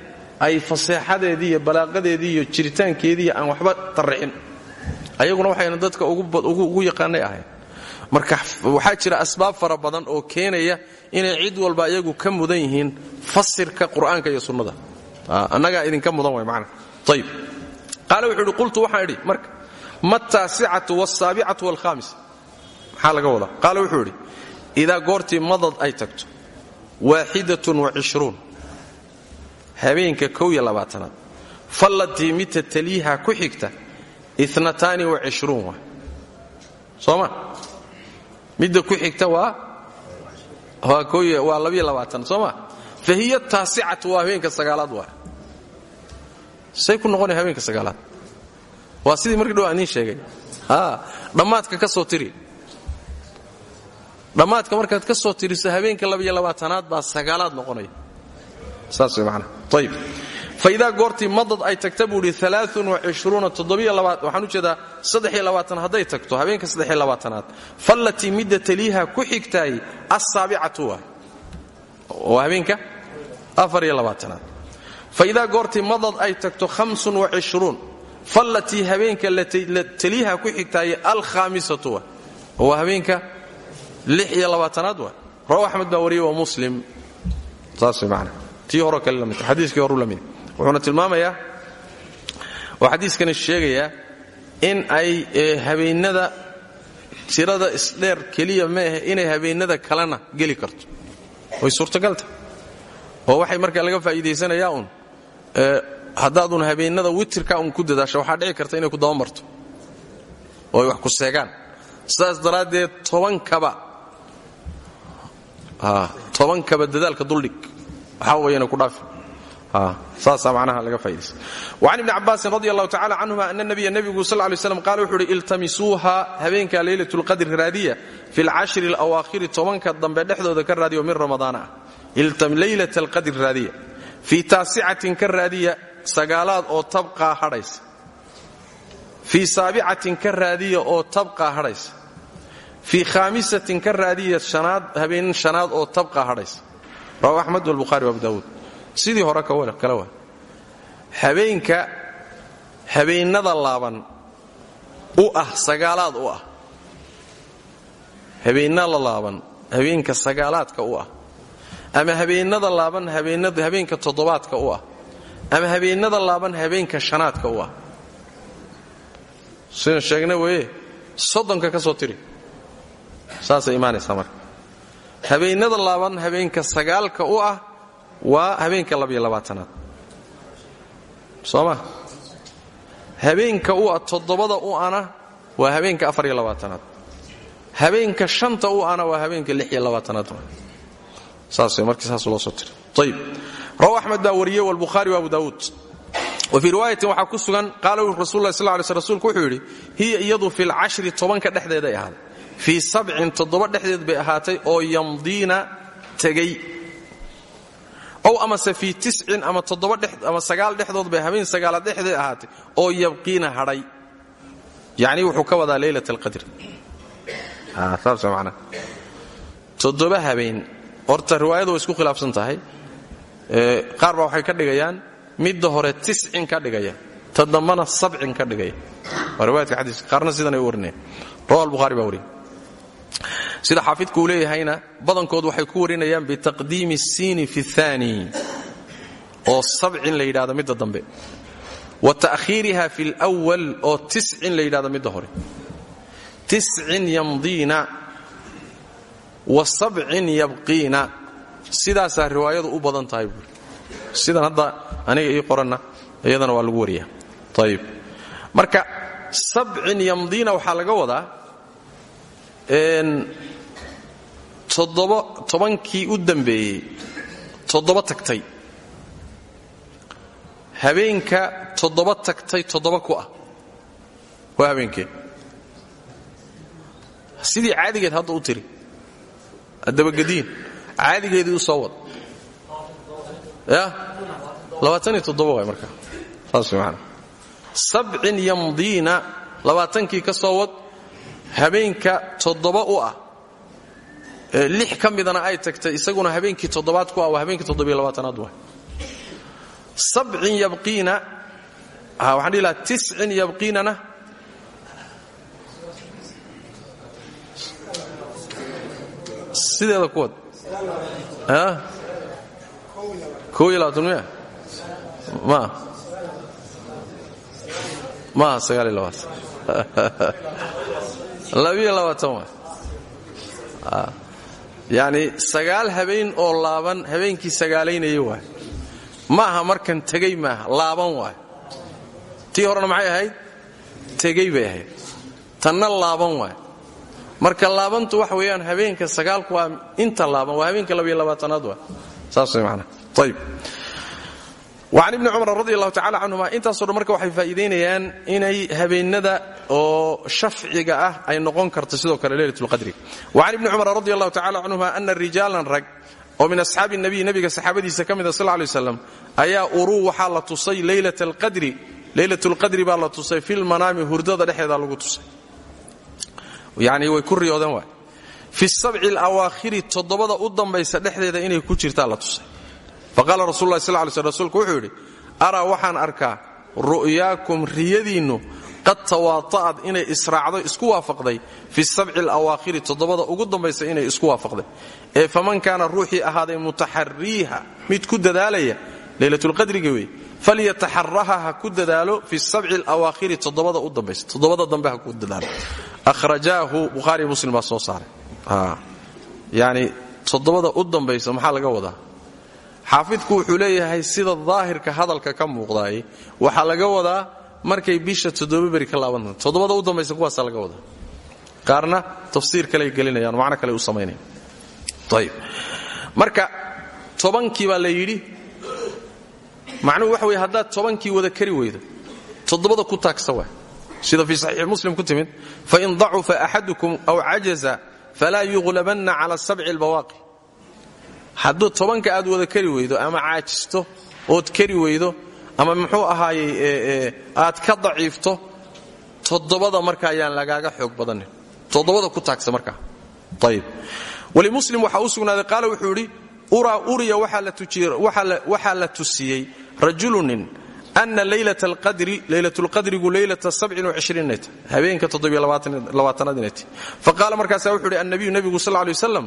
ay faseexadeedii iyo balaaqadeedii iyo jiritaankeediiy aan waxba tarrixin ayaguna waxayna dadka ugu yaqaanay ahayn marka waxaa jira asbaab fara badan oo keenaya inay cid walba iyagu ka mudan yihiin fasirka qur'aanka iyo sunnada. Annagaa idinka mudan way macna. Ayib qaale wuxuu qultu waxaan idhi marka ma taasicatu waalsaabicatu waalkhaamis maxaa laga wadaa? Qaale wuxuu idhi idaa goortii madad ay tagto waaxidatun wacishruun habeenka kow iyo labaatanaad fallatii midta taliiha ku xigta inataani wacishruun waa soo ma? Midda ku xigta waa waa labiyo labaatan. Soo ma? Fa hiya taasicatu waa habeenka sagaalaad waa say ku noqonaya habeenka sagaalaad. Waa sidii markii dhow aan sheegay. Dhammaadka ka soo tiri dhammaadka markaad ka soo tiriso habeenka labiyo labaatanaad baa sagaalaad noqonaya saas way macana ayib faidaa goortii madad ay tagta buu idhi waxaan u jeedaa hadday tagto habeenka aad fallatii midda taliiha ku xigtaay asaabicatu waa. Habeenka? Aad faidaa goortii madad ay tagto fallatii habeenka taliiha ku xigtaay alkhaamisatu waa. Waa habeenka aad waa rawa axmed baa wariyey waa muslim. Saas man tii horo kale la mid xadiiskii horu la mid wuxuuna tilmaamayaa oo xadiiskani in ay habeennada tirada isdheer keliya maahe inay habeennada kalena geli karto. Way suurtagalta oo waxay markaa laga faa'iidaysanayaa un haddaadun habeennada witirka un ku dadaasho waxaa dhici karta inay ku dabamarto oo wax ku seegaan. Sidaas daraaddeed tobankaba tobankaba dadaalka duldhig waxaa wayana ku dhaafi saasaa macnaha laga faa'idaysa wacan ibni cabbaasin radi allahu tacala canhuma ana nabiya nebigu sal lay slam qaala wuxu uhi iltamisuuha habeenka leylat lqadri raadiya fi lcashri alawaakhiri tobanka dambe dhexdooda ka raadiyo min ramadaana ah leylat alqadri raadiya fii taasicatin ka raadiya sagaalaad oo tabqaa hadhaysa. Fii saabicatin ka raadiya oo tabqaa hadhaysa fii khaamisatin ka raadiya habeen shanaad oo tabqaa hadhaysa rawahu axmed walbuhari wa abu sidii hore kale waa habeenka habeennada laaban u ah sagaalaad u ah. Habeennada laaban habeenka sagaalaadka u ah. Ama habeennada laaban habeenka toddobaadka u ah. Ama habeennada laaban habeenka shanaadka u ah. Sidaan sheegna weye soddonka ka soo tiri saasay imaanaysaa marka. Habeennada laaban habeenka sagaalka u ah waa habeenka labiyo labaatanaad. Soo habeenka u ah toddobada u ana waa habeenka afariyo labaatanaad. Habeenka shanta u ana waa habeenka lixiyo labaatanaad. Saas markii saas loo soo tiray ayib rawa axmed baa wariyey walbukhaari wa abu daawuud wa fii riwaayatin waxaa ku sugan qaala rasul lah sl lay sl rsulku wuxuu yidhi hiya iyadu fi lcashri tobanka dhexdeeday ahaaday fii sabcin toddoba dhexdeed bay ahaatay oo yamdiina tegey. Ow amase fii tiscin ama ama sagaal dhexdood bay habeen sagaalaad dhexdeed ahaatay oo yabqiina hadhay. Yacni wuxuu ka wadaa leylat alqadri saas macnaa toddoba habeen. Horta riwaayadu isku khilaafsan tahay. Qaar baa waxay ka dhigayaan midda hore tiscin ka dhigaya ta dambana ka dhigaya. Waa riwaayadka xadiiska qaarna sidanay u warinayaan baa wariya sida xaafidku uu leeyahayna badankood waxay ku warinayaan bitaqdiimi siini fi aani oo sabcin la yidhahdo midda dambe. Wa ta'khiiriha fi lwal oo tiscin la yidhahdo midda hore. Tiscin yamdiina wa sabcin yabqiina. Sidaasaa riwaayadu u badan tahay buuri sidan hadda aniga ii qoranna iyadana waa lagu wariyaa. Ayib marka sabcin yamdiina waxaa laga wadaa tobankii u dambeeyey toddoba tagtay. Habeenka toddoba tagtay toddoba ku ah. Waa habeenkee sidii caadigeed hadda u tiri. Addabagadiin caadigeedii u soo wad. Ya? Labaataniyo toddoba waay marka. Saas maana sabcin yamdiina ka soo wad habeenka toddoba u ah lix ka midana ay tagtay isaguna habeenkii toddobaad ku ah waa habeenkii toddobiyo labaatanaad waay sabcin yabqiina waxaan dhihi lahaa tiscin yabqiinana. Sideeda kuwad. Koo iyo labaatan miya? Maa maaha sagaal [LAUGHS] waay yacni sagaal habeen oo laaban habeenkii sagaalaynaya waay. Ma aha markan tegey maaha laaban waay. Tii horena maxay ahayd? Tegey bay ahayd. Tanna laaban waay. Marka laabantu waxa weeyaan habeenka sagaalku waa inta laaban waa habeenka labiyo labaatanaad waay. Saas way macnaa. Ayib wacan ibni cumar radi allahu tacala canhuma intaasoo dhan marka waxay faa'iidaynayaan inay habeenada oo shafciga ah ay noqon karto sidoo kale leylat lqadri wacan ibni cumar radi allahu tacala canhuma ana rijaalan rag oo min asxaabi nabiy nabiga saxaabadiisa ka mida sal lay waslam ayaa uruu waxaa la tusay leylat alqadri leylat lqadri baa la tusay filmanaami hurdada dhexeeda lagu tusay yani way ku riyoodeen waay fi sabci alawaakhiri toddobada u dambaysa dhexdeeda inay ku jirtaa la tusay faqaala rasul lah sl lay sl wuxuu yidhi araa waxaan arkaa ru'yaakum riyadiinnu qad tawaata'ad inay israacdo isku waafaqday fi sabci alawaakhiri toddobada ugu dambaysa inay isku waafaqday. Ee faman kaana ruuxii ahaaday mutaxariiha mid ku dadaalaya leylatulqadriga wey falyataxaraha ha ku dadaalo fi sabci alawaakhiri toddobada u dambaysa toddobada dambe ku dadaalo. Akhrajaahu bukhaariy muslim baa soo saaray. Yani toddobada u dambaysa maxaa laga wadaa xaafidku wuxuu leeyahay sida daahirka hadalka ka muuqdaay waxaa laga wadaa markay bisha toddoba beri ka laabantahay. Toddobada u dambaysa kuwaasaa laga wadaa. Qaarna tafsiir kaley gelinayaan macno kale u samaynayan ayib marka tobankii baa la yidhi macnuhu waxa weye haddaad tobankii wada kari weydo toddobada ku taagsa waa sida fii saxiixi muslim ku timid fain dacufa axadukum aw cajaza falaa yuglabanna cala sabci albawaaqi hadduu tobanka aad wada kari weydo ama caajisto ood kari weydo ama muxuu ahaayey aad ka daciifto toddobada marka ayaan lagaaga xoog badanin toddobada ku taagsa markaa ayib walimuslim waxaa u sugnaaday qaala wuxuu idhi uriya waxaa la tusiyey rajulunin ana leylat alqadri leylatulqadrigu leylata habeenka toddobyolabaatanaad faqaala markaasaa wuxuu idhi annabiyu nebigu sal lay waslam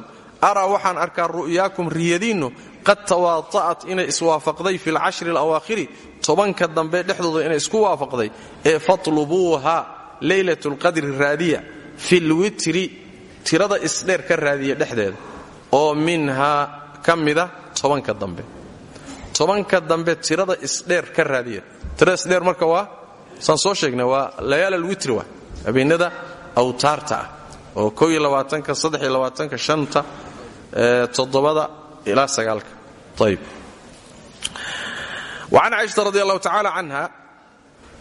araa waxaan arkaa ru'yaakum riyadiinnu qad tawaata'at inay iswaafaqday fi lcashri alawaakhiri tobanka dambe dhexdooda inay isku waafaqday ee fatlubuuha leylat lqadri raadiya fi lwitri tirada isdheer ka raadiya dhexdeeda oo minhaa ka tobanka dambe. Tobanka dambe tirada isdheer ka raadiya. Tirada isdheer marka waa saan soo sheegnay waa layaal alwitri waa habeenada awtaarta ah oo ko iyo labaatanka saddex iyo toddobada ilaa sagaalka. Ayib wa can caishata radi allahu tacala canha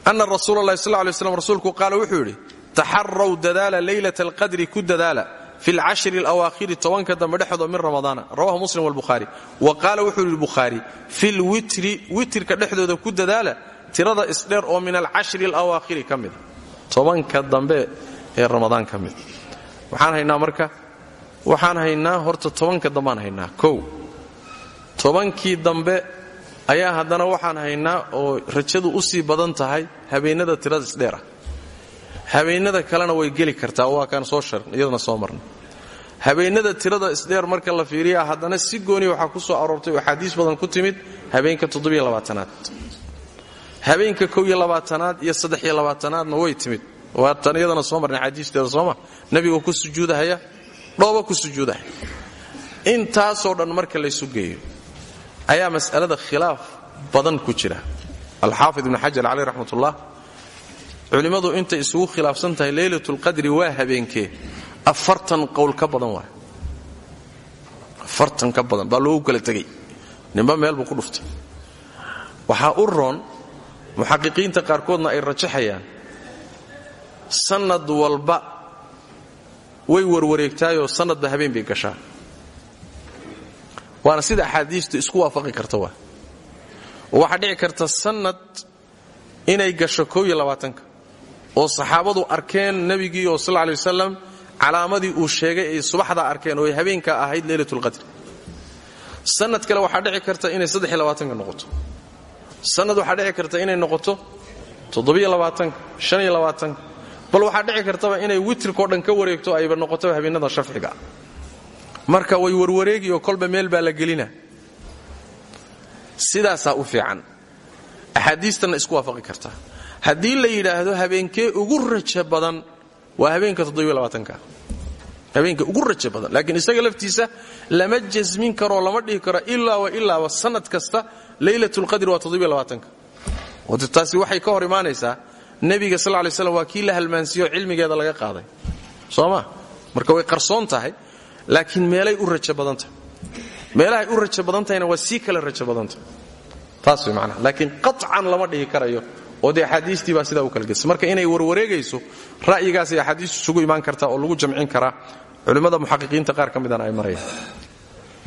ana rasuula allahi sal lay slam rasuulku qaala wuxuu yidhi taxaraw dadaala leylata alqadri ku dadaala fi lcashri alawaakhiri tobanka dambe dhexdoo min ramadaana rawahu muslim walbukhaari wa qaala wuxuu yidhi bukhaari fi lwitri witrka dhexdooda ku dadaala tirada isdheer oo min alcashri alawaakhiri ka mida tobanka dambe ee ramadaan ka mida waxaan haynaa marka waxaan haynaa horta tobanka dambaan haynaa kow. Tobankii dambe ayaa haddana waxaan haynaa oo rajadu u sii badan tahay habeennada tirada isdheer ah kalena way geli kartaa waa kaan soo iyadana soo marna habeennada tirada isdheer marka la fiiriya haddana si gooni waxaa ku soo aroortay oo axaadiis badan ku timid habeenka toddobyolabaatanaad habeenka kow iyo labaatanaadna way timid. Waa tan iyadana soo marnay xadiisteeda sooma nebigu ku sujuudahaya dhooba ku sujuudahaya intaasoo dhan marka laysu geeyo ayaa mas'alada khilaaf badan ku jira. Alxaafid ibn xajar caleyh raxmatullah culimmadu intay isugu khilaafsan tahay leylatulqadri waa habeenkee. Afartan qowl ka badan waay. Afartan ka badan baa loogu kala tegey ninba meel buu ku dhuftay. Waxaa u roon muxaqiqiinta qaarkoodna ay rajaxayaan sannad walba way warwareegtaayoo sannadba habeen bay gashaa. Waana sida axaadiistu isku waafaqi karta waa. Oo dhici karta sannad inay gasho kow iyo oo saxaabadu arkeen nebigii oo sal lay wasalam calaamadii uu sheegay ay subaxdaa arkeen oo ay habeenka ahayd leylatulqadri sannad kale waxaa dhici karta inay saddex iyo noqoto. Sannad waxaa dhici karta inay noqoto toddobiyo labaatanka shan iyo bal waxaa dhici kartaba inay witrikao dhan ka wareegto ayba noqotaba habeenada shafciga marka way warwareegi kolba meel baa la gelina. Sidaasaa u fiican. Axaadiistanna isku waafaqi kartaa haddii la yidhaahdo habeenkee ugu raja badan waa habeenka habeenka ugu raja badan. Laakiin isaga laftiisa lama jasmin karoo lama dhihi karo ilaa wa ilaaba sanad kasta leylatulqadri waa taasi waxay ka hor imaanaysaa nebiga sal lay slam waa kii la halmaansiiyo cilmigeeda laga qaaday. Soo ma? Marka way qarsoon tahay laakiin meelay u rajo badan tahay. U rajo badan waa sii kale rajo badan taas way macnaha. Laakiin qaطcan lama dhihi karayo. Oo dee axaadiistii baa sidaa u kala marka inay warwareegayso ra'yigaasay axaadiistu isugu imaan kartaa oo lagu jamcin karaa culimmada muxaqiqiinta qaar ka ay marayaan.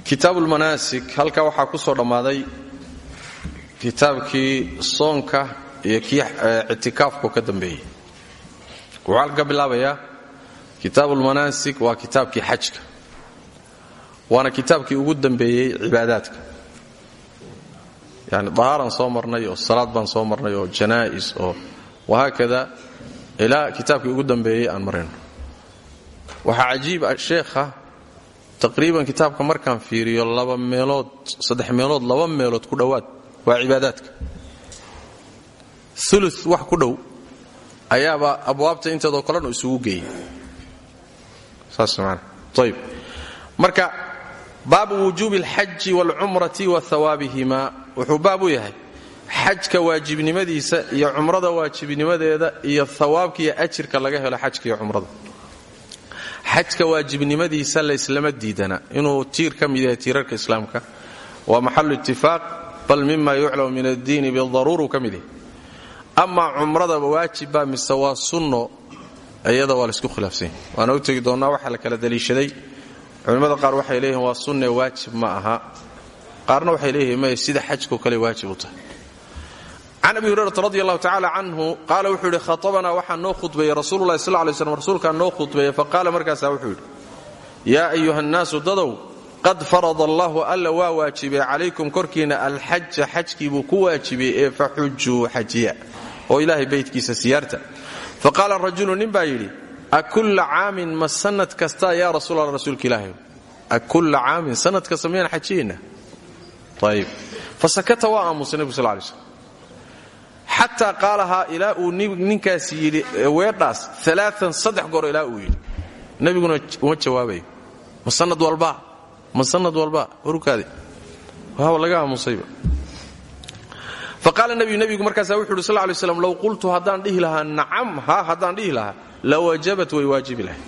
Kitaabu lmanaasik halkaa waxaa ku soo dhammaaday kitaabkii soonka iyo kii ictikaafku ka dambeeyey. Wuxuu halka bilaabayaa kitaabu lmanaasik waa kitaabkii xajka. Waana kitaabkii ugu dambeeyey cibaadaadka. Yani dahaaran soo marnay oo salaad baan soo marnay oo janaa'is oo wahaakada ilaa kitaabkii ugu dambeeyey aan marayno. Waxaa cajiib ah sheekha taqriiban kitaabka markaan fiiriyo laba meelood saddex meelood laba meelood ku dhowaad waa cibaadaadka ulu wax ku dhow ayaaba abwaabta inteedoo kalena isugu ayb marka baabu wujuubi alxaji waalcumrati wa hawaabihima wuxuu baab u yahay xajka waajibnimadiisa iyo cumrada waajibnimadeeda iyo hawaabka iyo ajirka laga helo xajka iyo cumrada. Xajka waajibnimadiisa layslama diidana. Inuu tiir ka mid yahay tiirarka islaamka. Waa maxalu itifaaq bal mima yuclamu min addiini bidaruuru ka mid yahay amaa cumradaba waajibbaa mise waa sunno iyada waa laysku khilaafsanya waana u tegi doonnaa waxaa la kala daliishaday culimmada qaar waxay leeyihiin waa sunne waajib ma aha. Qaarna waxay leeyihiin may sida xajkao kale waajib u tahay. Can abi hurayrata radi allahu tacala canhu wuxuu yidhi khaطabanaa waxaa noo khudbeeyey rasuululahi sal lay slam rasuulkaa noo khudbeeyey faqaala markaasaa wuxuu yidhi yaa ayuha nnaasu dadow qad farada allahu alla waa waajibay calaykum korkiinna alxaja xajkii buu ku waajibiyey ee faxujuu xajiya oo ilaahay baydkiisa siyaarta. Faqaala rajulu nin baa yidhi akulla caamin ma sanad kasta yaa rasuul alla rasuulka ilaahay? Akulla caamin sanad kasta miyaan xajiyayna ayib fasakata waa aamusay nebigu sal lay slm xataa qaalahaa ilaa uu ninkaasi yidhi weedhaas alaaan saddex goor ilaa uu yidhi. Nebiguna uma jawaabayo ma sanad walba ma sanad walba warukaade waaba laga aamusayba faqaala nebiyu nebigu markaasa wuxu uhi sal lay slam low qultu haddaan dhihi lahaa nacam haa haddaan dhihi lahaa la wajabat way waajibi lahay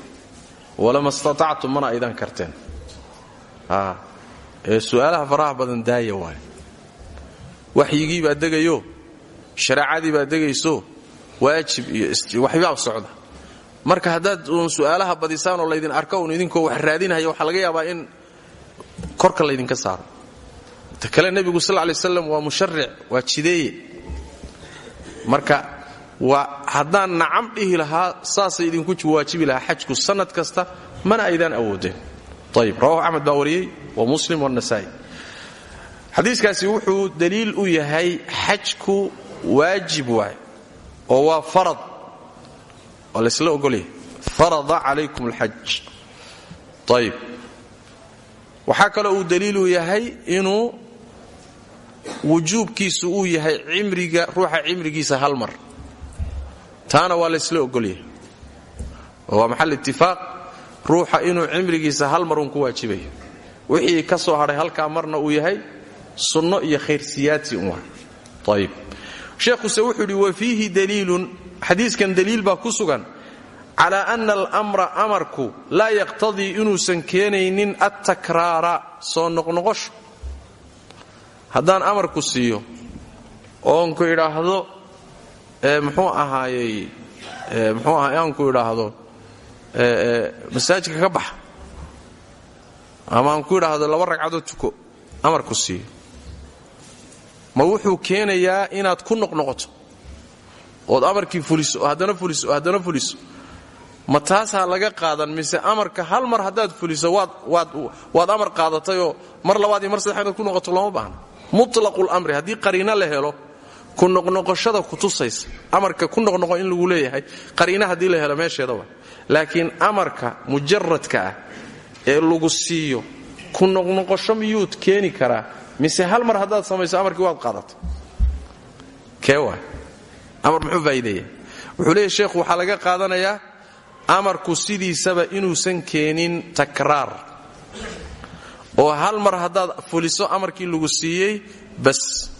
walama statactum mana aydan karteen. Ee su'aalaha faraha badan daaya waay waxyigii baa degayo shareecadii baa degayso waajib iyo waxbaa socda. Marka haddaad uun su'aalaha badisaan oo laydin arko uun idinkoo wax raadinaya waxaa laga yaabaa in ta kale nebigu sal lay slam waa musharic waa jideeye. Marka waa haddaan nacam dhihi lahaa saasay idinku waajibi lahaa xajku sanad kasta mana aydaan awoodeen ayib rawahu axmed baa wariyey wa muslim wanasaai xadiiskaasi wuxuu daliil u yahay xajku waajib waay oo waa farad. Waa laysla ogolyahay. Farada calaykum alxaj. Ayib waxaa kaloo uu daliil u yahay inuu wujuubkiisu uu yahay cimriga ruuxa cimrigiisa hal mar. Taana waa laysla ogolyahay. Waa maxal itifaaq ruuxa inuu cimrigiisa hal mar uun ku waajibayo. Wixii ka soo hadhay halkaa marna uu yahay sunno iyo khayrsiyaati un waa. Ayib sheekhuse wuxuu yidhi wa fiihi daliilun xadiiskan daliil baa ku sugan calaa ana almra amarku laa yaqtadii inuusan keenaynin attakraara soo noqnoqosho haddaan amarku siiyo oonku idhaahdo muxuu ahaayey muxuu ahaay aanku idhaahdo masaajidka ka baxa. Ama aan ku idhaahdo laba ragcadood tuko amarku siiyo. Ma wuxuu keenayaa inaad ku noqnoqoto ood amarkii fuliso haddana fuliso haddana fuliso. Ma taasaa laga qaadan mise amarka hal mar haddaad fuliso waad amar qaadatayoo mar labaad iyo mar saddex inaad ku noqoto looma baahna mutlaqulmri haddii qariino la helo ku noqnoqoshada kutusaysa amarka ku noqnoqo in lagu leeyahay qariina haddii la helo meesheeda wa laakiin amarka mujaradka ah ee lagu siiyo ku noqnoqosho miyuud keeni karaa? Mise hal mar haddaad samayso amarkii waad qaadatay kee amar muxuu faa'iideeya wuxuu leeyahy sheekhu waxaa laga qaadanayaa amarku sidiisaba inuusan keenin takraar oo hal mar haddaad fuliso amarkii lagu siiyey bas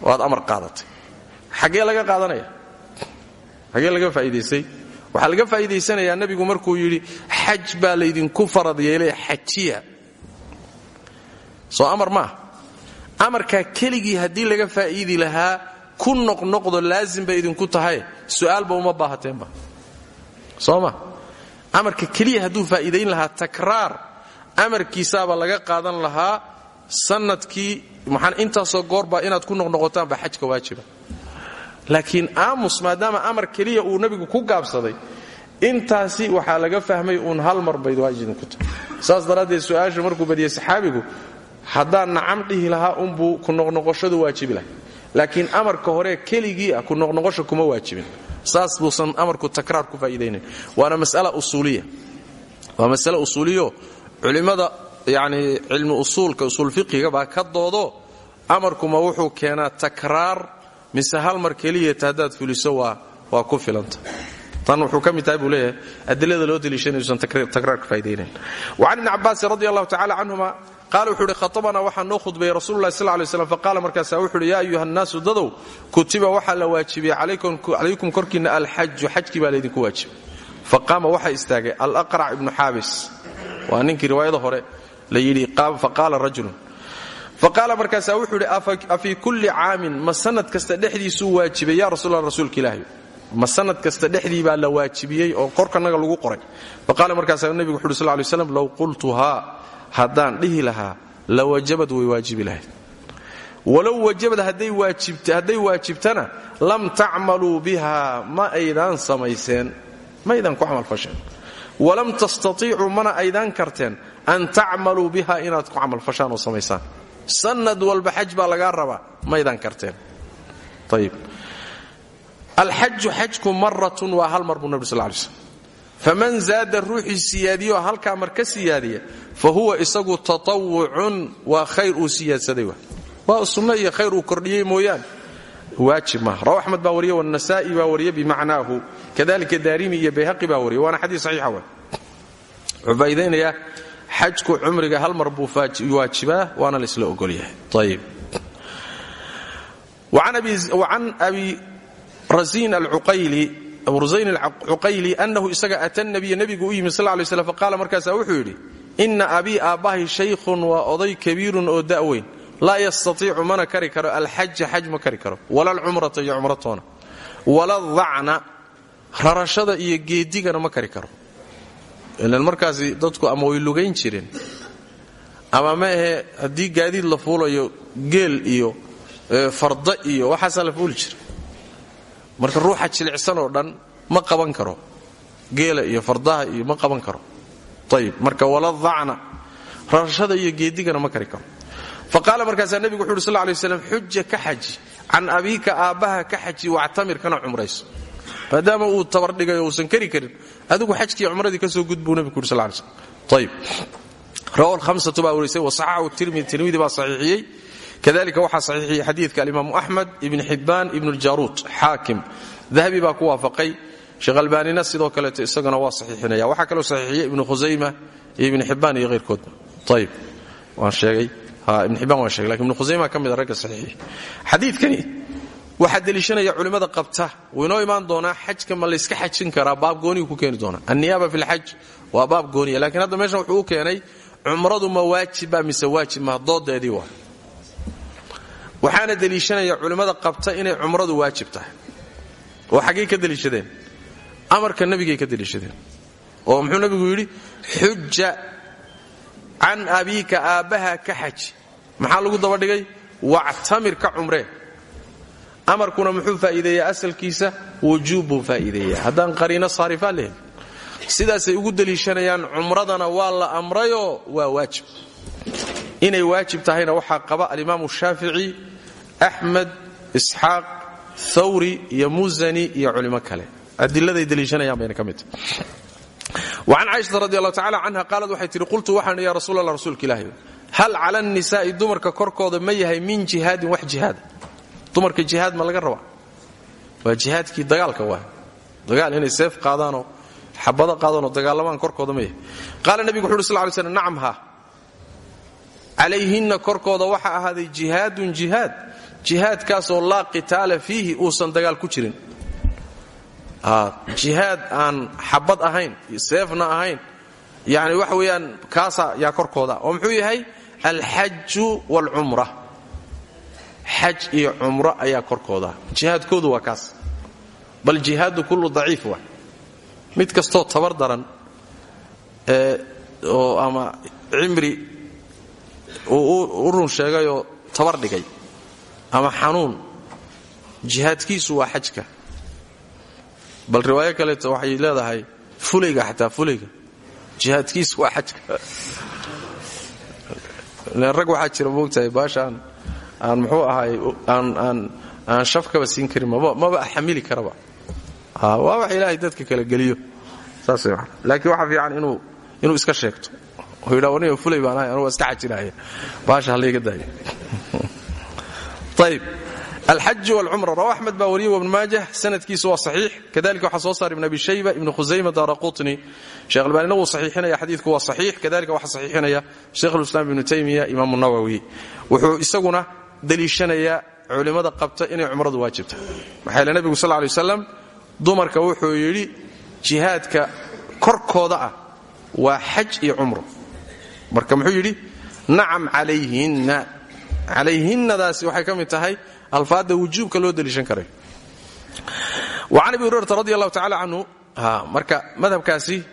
waad amar qaadatay. Xaggee laga qaadanaya? Xaggee laga faa'iidaystay waxaa laga faa'iidaysanayaa nebigu markuu yidhi xaj baa laydinku farad yeelay xajiya. Soo amar maaha amarkaa keligii haddii laga faa'iidi lahaa ku noqnoqdo laazim bay idinku tahay. Su'aalba uma baahateenba soo ma? Amarka keliya hadduu faa'iidayn lahaa takraar amarkiisaabaa laga qaadan lahaa sannadkii intaasoo goorbaa inaad ku noqnoqotaan baa xajka waajiba. Laakiin aamus maadaama amar keliya uu nebigu ku gaabsaday intaasi waxaa laga fahmay uun hal mar bayd waajidinku tahay. Saas daraaddeed su'aasha markuu badiyey saxaabigu haddaan nacam dhihi lahaa unbuu ku noqnoqoshadu waajibi lahay. Laakiin amarka hore keligii ah ku noqnoqosha kuma waajibin. Saas buusan amarku takraar ku faa'iidaynayn. Waana mas'ala usuuliya. Waa masale usuuliyo culimmada yacni cilmi usuulka usuul fiqiga baa ka doodo amarkuma wuxuu keenaa takraar mise hal mar keliyata haddaad fuliso waa ku filanta. Tan wuxuu ka mid tahay buu leeyahay adilada loo deliishanayuusan takraar ka faa'idaynayn wacan ibni cabbaasin radi allahu tacala canhuma qaala wuxuu uhi khatabana waxaa noo khudbayey rasulullahi sal lay slam faqaala markaasaa wuxu uhi yaa ayuha nnaasu dadow kutiba waxaa la waajibiyey calaykum korkiinna alxaju xajkii baa laydinku waajibay faqaama waxaa istaagay alaqrac ibnu xaabis waa ninkii riwaayada hore la yidhi faqaala rajulun. Faqaala markaasaa wuxuu idhi afii kulli caamin ma sanad kasta dhexdiisuu waajibay ya rasulla rasuulka ilaahi ma sanad kasta dhexdii baa la waajibiyey oo korkanaga lagu qoray? Faqaala markaasaa nebigu wuxu uhi sl lay slam low qultuhaa haddaan dhihi lahaa la wajabad way waajibi lahayd. Walow wajabad hadday waajibtana lam tacmaluu biha ma aydaan samayseen ma aydaan ku camalfasheen walam tastatiicuu mana aydaan karteen an tacmaluu biha inaad ku camalfashaan oo samaysaan. Sanad walba xaj baa lagaa rabaa maydaan karteen. Ayib alxaju xajku maratun waa hal mar buu nabig sal lay faman zaada ruuxii siyaadiyoo halkaa mar ka siyaadiya fa huwa isagu tatawucun waa khayr uu siyaadsaday waa waajib maaha rawa axmed baa wariye wanasaa'i baa wariye bimacnaahu. Kadalika daarimi iyo bayhaqi baa wariye waana xadiis saxiixa wa wuxuu faa'iidaynayaa xajku cumriga hal mar buu waajibaa waana laisla ogolyahay ayib wacan abi rasin alcuqayli abu rusayn alcuqayli annahu isaga ata nabiya nebigu u yimi sal lay slam faqaala markaasaa wuxuu yidhi inna abii aabbahay shaykhun waa oday kabiirun oo da'weyn laa yastatiicu mana kari karo alxaja xaj ma kari karo. Wala alcumrata iyo cumratoona. Wala dacna rarashada iyo geedigana ma kari karo. Ilan markaasi dadku ama way lugayn jireen. Ama ma ahe haddii gaadiid la fuulayo geel iyo farda iyo waxaasaa la fuuli jira marka ruuxa jilicsan oo dhan ma qaban karo. Geela iyo fardaha iyo ma qaban karo. Ayib marka wala dacna rarashada iyo geedigana ma kari karo fa qaala markaasaa nebigu wuxu uhi sal lay slam xuja ka xaji can abiika aabbaha ka xaji wactamir kana cumrayso. Maadaama uu tabardhigayo uusan kari karin adigu xajkii cumradii ka soo gud buu nebigu yuri sal ayib rawahu lhamsatu baa warisay wasaxaxu tirmidi tirmidi baa saxiixiyey. Kadalika waxaa saxiixiyey xadiidka alimaamu axmed ibn xibbaan ibn ljaruud xaakim. Dahabi baa ku waafaqay. Sheekh albaanina sidoo kaleeto isagana waa saxiixinaya. Waxaa kaloo saxiixiyey ibnu khusayma iyo ibn xibbaan iyo hayrkoodba ayib waan sheegay ibn xibbaan waan shegay laakiin ibnu khusayma ka mida ragga saxiixiyey xadiidkani waxaa deliishanaya qabta. Wuu inoo imaan xajka ma layska xajin karaa baab gooniyu ku keeni doonaa. Anniyaaba fi lxaj waa baab gooniya lakiin hadda meeshan wuxuu keenay cumradu ma waajiba mise waajib maha doodeedii waa. Waxaana deliishanaya culimmada qabta inay cumradu waajib tahay. Oo xaggay ka amarka nebigay ka deliishadeen. Oo muxuu nebigu yidhi xuja can abiika aabbaha ka xaji maxaa lagu dabadhigay wactamir ka cumree amarkuna muxuu faa'iideeyaa asalkiisa? Wujuub buu faa'iideeyaa haddaan qariino saarifaa lehelin sidaasay ugu deliishanayaan cumradana waa la amrayoo waa waajib. Inay waajib tahayna waxaa qaba alimaamu shaafici axmed isxaaq thawri iyo musani iyo culimo kale. Adiladay deliishanayaan bayna ka mid tahay wacan caaishata radi allahu tacala canha qaalad waxay tihi qultu waxaan ya rasuul allah rasuulka ilaahi hal cala annisaa'i dumarka korkooda ma yahay min jihaadin wax jihaada dumarka jihaad ma laga rabaa waa jihaadkii dagaalka waa dagaal inay seef qaadaanoo xabado qaadaanoo dagaalamaan korkooda ma yahay qaala nebigu wuxu uhi sl ly slm nacam ha calayhinna korkooda waxaa ahaaday jihaadun jihaad jihaadkaasoo laa qitaala fiihi uusan dagaal ku jirin jihaad aan xabad ahayn seefna ahayn yani waxa weeyaan kaasa yaa korkooda. Oo muxuu yahay? Alxaju waalcumra xaj iyo cumro ayaa korkooda. Jihaadkoodu waa kaas. Bal jihaadu kullu daciif waa. Mid kastoo tabar daran oo ama cimri uu u run sheegayoo tabar dhigay ama xanuun jihaadkiisu waa xajka bal riwaayo kaleeto waxay leedahay fulayga xataa fulayga jihaadkiisu waa xajka. Rag waxaa jira moogtahay baashaan aan muxuu ahaay aan shafkaba siin karin maba xamili karaba. Waa wax ilaahay dadka kala geliyo. Laakiin waxaa fiican inuu iska sheegto. Oo yidha aniga fulay baan ahay anugu iska xajinaya baasha hallayga daayo [LAUGHS] ayb alxaj wlcumra rawa axmed baa wariyey wabn maajah sanadkiisu waa saxiix kadalika waxaa soo saaray ibn abi shayba ibnu khusayma daara qutni sheekh albaanina wuu saxiixinaya xadiidku waa saxiix kadalika waxaa saxiixinaya sheikhulislaam ibnu taymiya imaamu nawowi wuxuu isaguna deliishanayaa culimmada qabta inay cumradu waajibta maxaa yaele nebigu sal lay waslam dumarka wuxuu yidhi jihaadka korkooda ah waa xaj iyo cumro marka muxuu yidhi nacam calayhinna calayhinnadaasi waxay ka mid tahay alfaadda wujuubka loo deliishan karay. Can abi hurayrata radi allahu tacala canhu marka madhabkaasi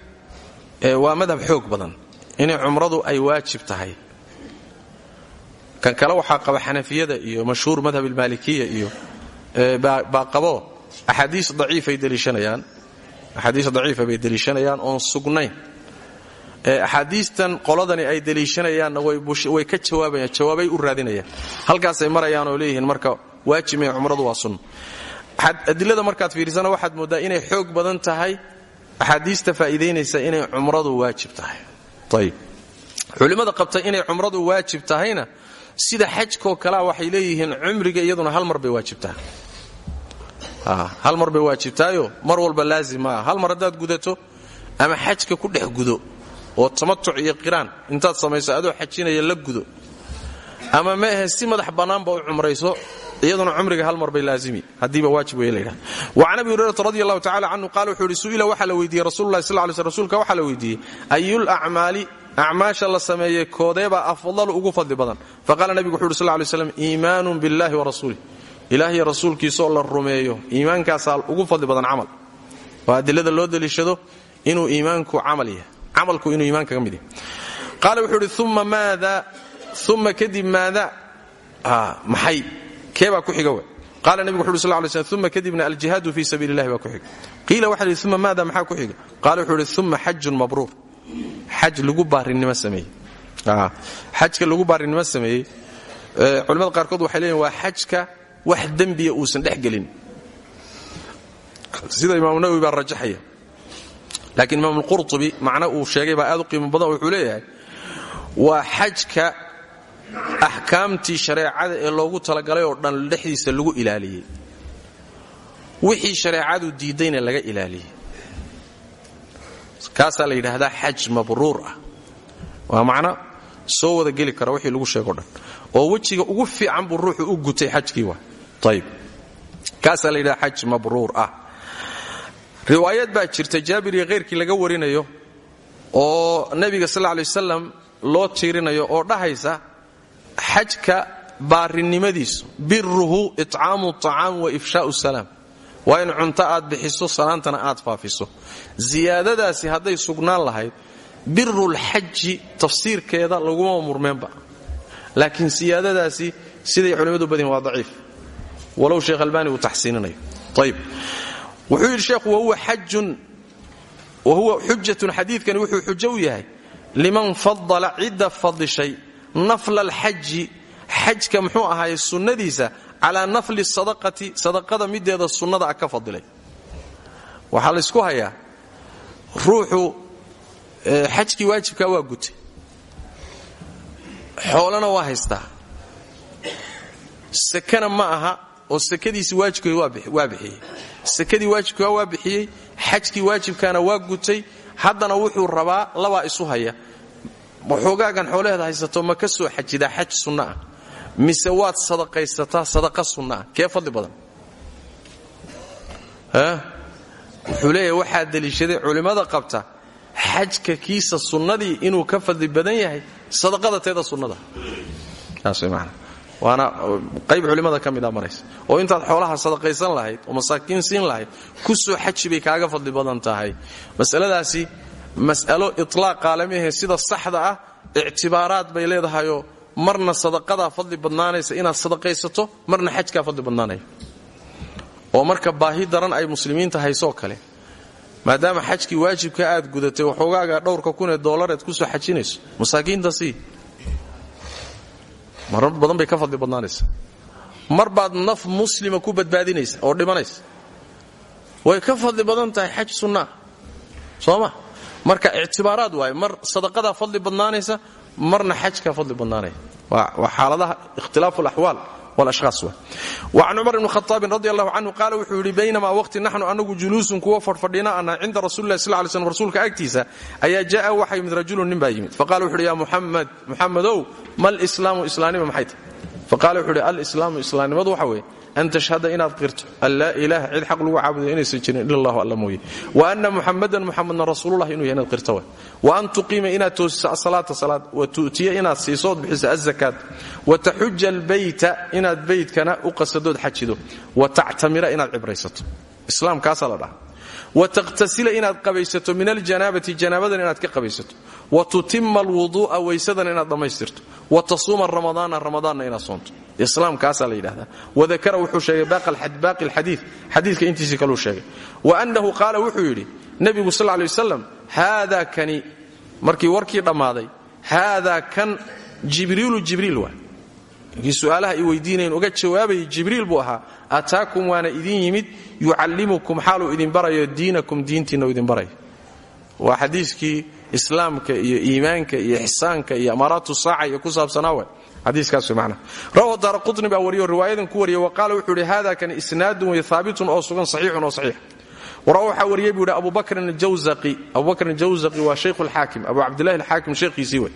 waa madhab xoog badan. Inay cumradu ay waajib tahay. Kan kale waxaa qaba xanafiyada iyo mashhuur madhab almaalikiya iyo baa qabo axaadiis bay deliishanayaan oon sugnayn axaadiistan qoladani ay deliishanayaanna way ka jawaabayaan jawaabay u raadinayaan halkaasay marayaan oo leeyihiin marka waajibmee cumradu waa sunno adilada markaad fiirisana waxaad mooddaa inay xoog badan tahay axaadiista faa'iidaynaysa inay cumradu waajib tahay. Ayib culimmada qabta inay cumradu waajib tahayna sida xajkoo kalea waxay leeyihiin cumriga iyaduna hal mar bay waajibtahay hal mar bay waajibtaayo mar walba laazim hal mar haddaad gudato ama xajka ku dhex gudo oo tamatuc iyo qiraan. Intaad samayso adoo xajinaya la gudo. Ama ma si madax bannaanba u cumrayso iyaduna cumriga hal mar bay laazimi. Haddiiba waajib wey laydhaha wa can abi hurayrata radi allahu tacala canhu wuxuu yidhi su'ila la weydiiyey rasulullahi sal lay sl rsulka waxaa la weydiiyey ayul acmaali acmaasha la sameeyey koodeebaa afdalu ugu fadli badan. Faqaala nebigu wuxu uhi sl slam iimaanun billahi wa rasuulih ilaahiyo rasuulkiisaoo la rumeeyo iimaankaasaa ugu fadli badan camal. Waa adilada loo deliishado inuu iimaanku camal yahay camalku inuu iimaanka ka mid yahay. Qaala wuxuu idhi uma maada uma kadib maada maxay? Keebaa ku xiga we qaala nebigu wuxu uhi slm uma kadibna aljihaadu fii sabiili illahi ku xiga. Qiila waxa lihi uma maada maxaa ku xiga? Qaala wuxuu idhi uma xajun mabruur. Xaj lagu baarinimo sameeyey. Xajka lagu baarinimo sameeyey culimmada qaarkood waxay leeyihiin waa xajka wax dembiya uusan dhex gelin. Sida imaamu nawowi baa rajaxaya laakiin imaam alqurtubi macno uu sheegay baa aad u qiimo badan wuxuu leeyahay waa xajka axkaamtii shareecada ee loogu talagalay oo dhan dhexdiisa lagu ilaaliyey. Wixii shareecadu diiddayna laga ilaaliyey. Kaasaa la yidhaahdaa xaj mabruur ah. Waa soo wada geli kara wixii lagu sheego dhan. Oo wejiga ugu fiican buu ruuxu u gutay xajkii ayib kaasaa la yidhahdaa xaj mabruur ah riwaayad baa jirta jaabir iyo khayrkii laga warinayo oo nebiga sal lay wasalam loo tiirinayo oo dhahaysa xajka baarinimadiisu biruhu itcaamu acaam wa ifshaau salaam. Waa in cunto aad bixiso salaantana aad faafiso. Ziyaadadaasi hadday sugnaan lahayd birulxaji tafsiirkeeda laguma murmeenba. Laakiin siyaadadaasi siday culimmadu badyihin waa daciif. Walow sheekh albaani uu taxsiininayo. Ayib wuxuu yidhi sheekhu wahuwa xujatun xadiidkani wuxuu xujo u yahay. Liman fadala cidda fadishay nafla alxaji xajka muxuu ahaayey sunnadiisa calaa nafli sadaqati sadaqada mideeda sunnada ah ka fadilay waxaa laysku hayaa ruuxu xajkii waajibkaa waa gutay. Xoolana waa haystaa. Sakana ma aha oo sakadiisi waajibka waa bixiyey. Sakadii waajibkaa waa bixiyey xajkii waajibkaana waa gutay haddana wuxuu rabaa labaa isu haya. Waxoogaagan xoolaheeda haysato ma ka soo xajidaa xaj sunno ah mise waad sadaqaysataa sadaqa sunna ah? Badan? Wuxuu leeyahay waxaa deliishaday culimmada qabta xajka kiisa sunnadii inuu ka fadli badan yahay sadaqada teeda sunnada. Taas way waana qayb culimmada ka mida maraysa. Oo intaad xoolaha sadaqaysan lahayd oo masaakiin siin lahayd ku soo xaji bay kaaga fadli badan tahay. Masaladaasi mas'alo itlaaq qaalamihe sida saxda ah ictibaaraad bay leedahayoo marna sadaqadaa fadli badnaanaysa inaad sadaqaysato marna xajkaa fadli badnaanaya. Oo marka baahi daran ay muslimiinta haysoo kale. Maadaama xajkii waajibka aad gudatay waxoogaaga dhowrka kunee doolareed ku soo xajinayso. Masaakiinta sii marar badan bay ka fadli badnaanaysa. Mar baad naf muslima ku badbaadinaysa oo dhimanaysa. Way ka fadli badan tahay xaj sunnaa soo ma marka ictibaaraad waaye mar sadaqadaa fadli badnaanaysa marna xajkaa fadli badnaanaya. Waa xaaladaha ikhtilaafu alaxwaal wacan cumar ibni khataabin radi allahu canhu qaala wuxuu yidhi baynamaa waqti naxnu anagu juluusun kuwa fadhfadhina ana cinda rasulilah sl lay slm rasuulka agtiisa ayaa ja'a waxa yimid rajulun nin baa yimid. Faqala wuxu uhi ya muxamed muxamedow ma lislaamu islaanima maxay tahy faqala wuxuu uhi alislaamu islaamnimadu waxa weeye an tashhada inaad qirto an laa ilaaha cid xaq lagu caabudayo inaysan jirin ila allahu alla mooye wa anna muxamadan muxamedna rasuululah inuu yahay inaad qirto wa wa an tuqiima inaad toosiso asalaata salaad wa tu'tiya inaad siisood bixiso azakaat wa taxuja albayta inaad beytkana u qasadood xajido wa tactamira inaad cibraysato islaamkaasaa la dhaha wa taqhtasila inaad qabaysato min aljanaabati janaabadan inaad ka qabaysato wa tutima alwuduu'a weysadan inaad dhammaystirto wa tasuuma ramadaana ramadaanna inaad soonto islaamkaasaa la yidhahdaa wadakara wuxuu sheegay baaqi alxadii xadiidka intiisii kaluu sheegay wa annahu qaala wuxuu yidhi nebigu sal lay wasalam haada kani markii warkii dhammaaday haadaa kan jibriilu jibriil waa markii su'aalaha i weydiinayn uga jawaabayay jibriil buu ahaa ataakum waana idin yimid yucallimukum xaaluu idin barayo diinakum diintiinna u idin barayo. Waa xadiiskii islaamka iyo iimaanka iyo ixsaanka iyo amaaraatu saaca iyo ku saabsanaa wa xadiiskaas man rawahu daara baa wariyo riwaayadan ku wariyey wa qaala wuxuu ihi hada kan isnaadun way haabitun oo sugan saxiixun oo saxiix waxaa wariyey buu yidhi abubakrin aljawzaqi. Abubakrin aljawzaqi waa shaykhu alxaakim. Abu cabdillahi alxaakim shaykhiisii wey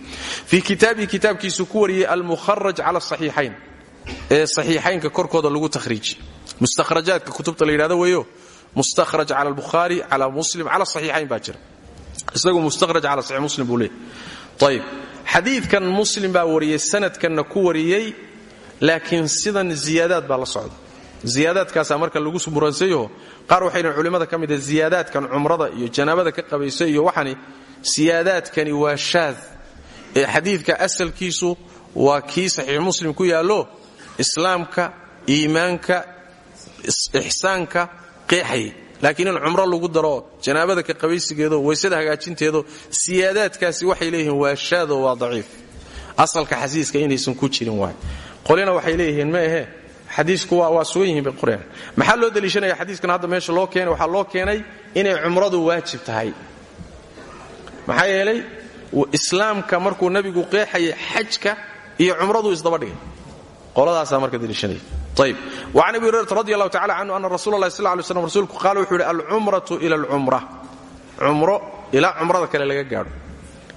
fii kitaabihi kitaabkiisuu ku wariyey almukharaj cala asaxiixayn ee saxiixaynka korkooda lagu tahriiji mustakhrajaadka kutubta la yidhahdo weeyo mustakhraj cala albukhaari cala muslim cala saxiixayn baa jira. Isagu mustakhraj cala saxiix muslim buu leeyay ayib xadiidkan muslim baa wariyey sanadkanna ku wariyey laakiin sidan ziyaadaad baa la socda ziyaadaadkaasaa marka lagu muransayaho qaar waxayna culimmada ka mida ziyaadaadkan cumrada iyo janaabada ka qabaysa iyo waxani siyaadaadkani waa shaad. Ee xadiidka asalkiisu waa kii saxiix muslim ku yaallo islaamka iimaanka ixsaanka qeexayay laakiin in cumro lagu daro janaabada ka qabaysigeedo waysada hagaajinteedo siyaadaadkaasi waxay leeyihiin waa shaado waa daciif. Asalka xasiiska inaysan ku jirin waay. Qolina waxay leeyihiin ma ahe xadiisku waa sugan yihiin bay qoreen maxaa loo deliishanaya xadiiskan hadda meesha loo keenay? Waxaa loo keenay inay cumradu waajib tahay. Maxaa yeelay islaamka markuu nabigu qeexayay xajka iyo cumradu isdaba dhigay qoladaasaa marka deliishanaya ayb wacan abi hurayrata radi allahu tacala canhu ana rasuula allahi sal lay slam rasuulku qaala wuxuu yidhi alcumratu ila alcumra. Cumro ilaa kale laga gaadho.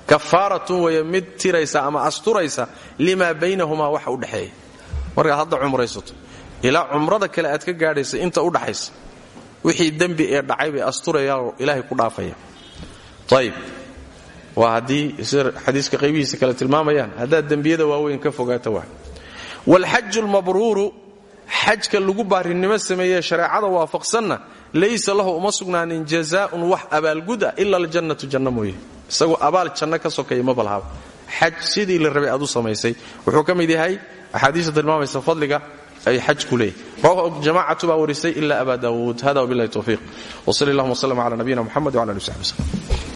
Kafaaratun weeye mid tiraysa ama asturaysa limaa baynahumaa waxa u dhexeeya. Markaad hadda cumraysato ilaa cumrada kale aad ka gaadhaysa inta u dhaxaysa wixii dembi ee dhacay bay asturayaanoo ilaahay ku dhaafaya. Ayib waa haddii xadiiska qaybihiisa kale tilmaamayaan haddaad dembiyada waaweyn ka fogaata waa waalxaju lmabruuru xajka lagu baarinimo sameeyee shareecada waafaqsanna laysa lahu uma jazaaun wax abaalgud ah ila aljannatu janno mooye. Isagoo abaal janno ka sokeeya ma balhaba xaj sidii la rabay aad u wuxuu ka mid yahay axaadiista tilmaamaysa fadliga ay xaj ku leeyahy rawahu jamacatu baa warisay ila aba daawuud hada wabilahi towfiiq wsal allahuma wslm cala nabiyina muxamed wala ali w saxbi wslm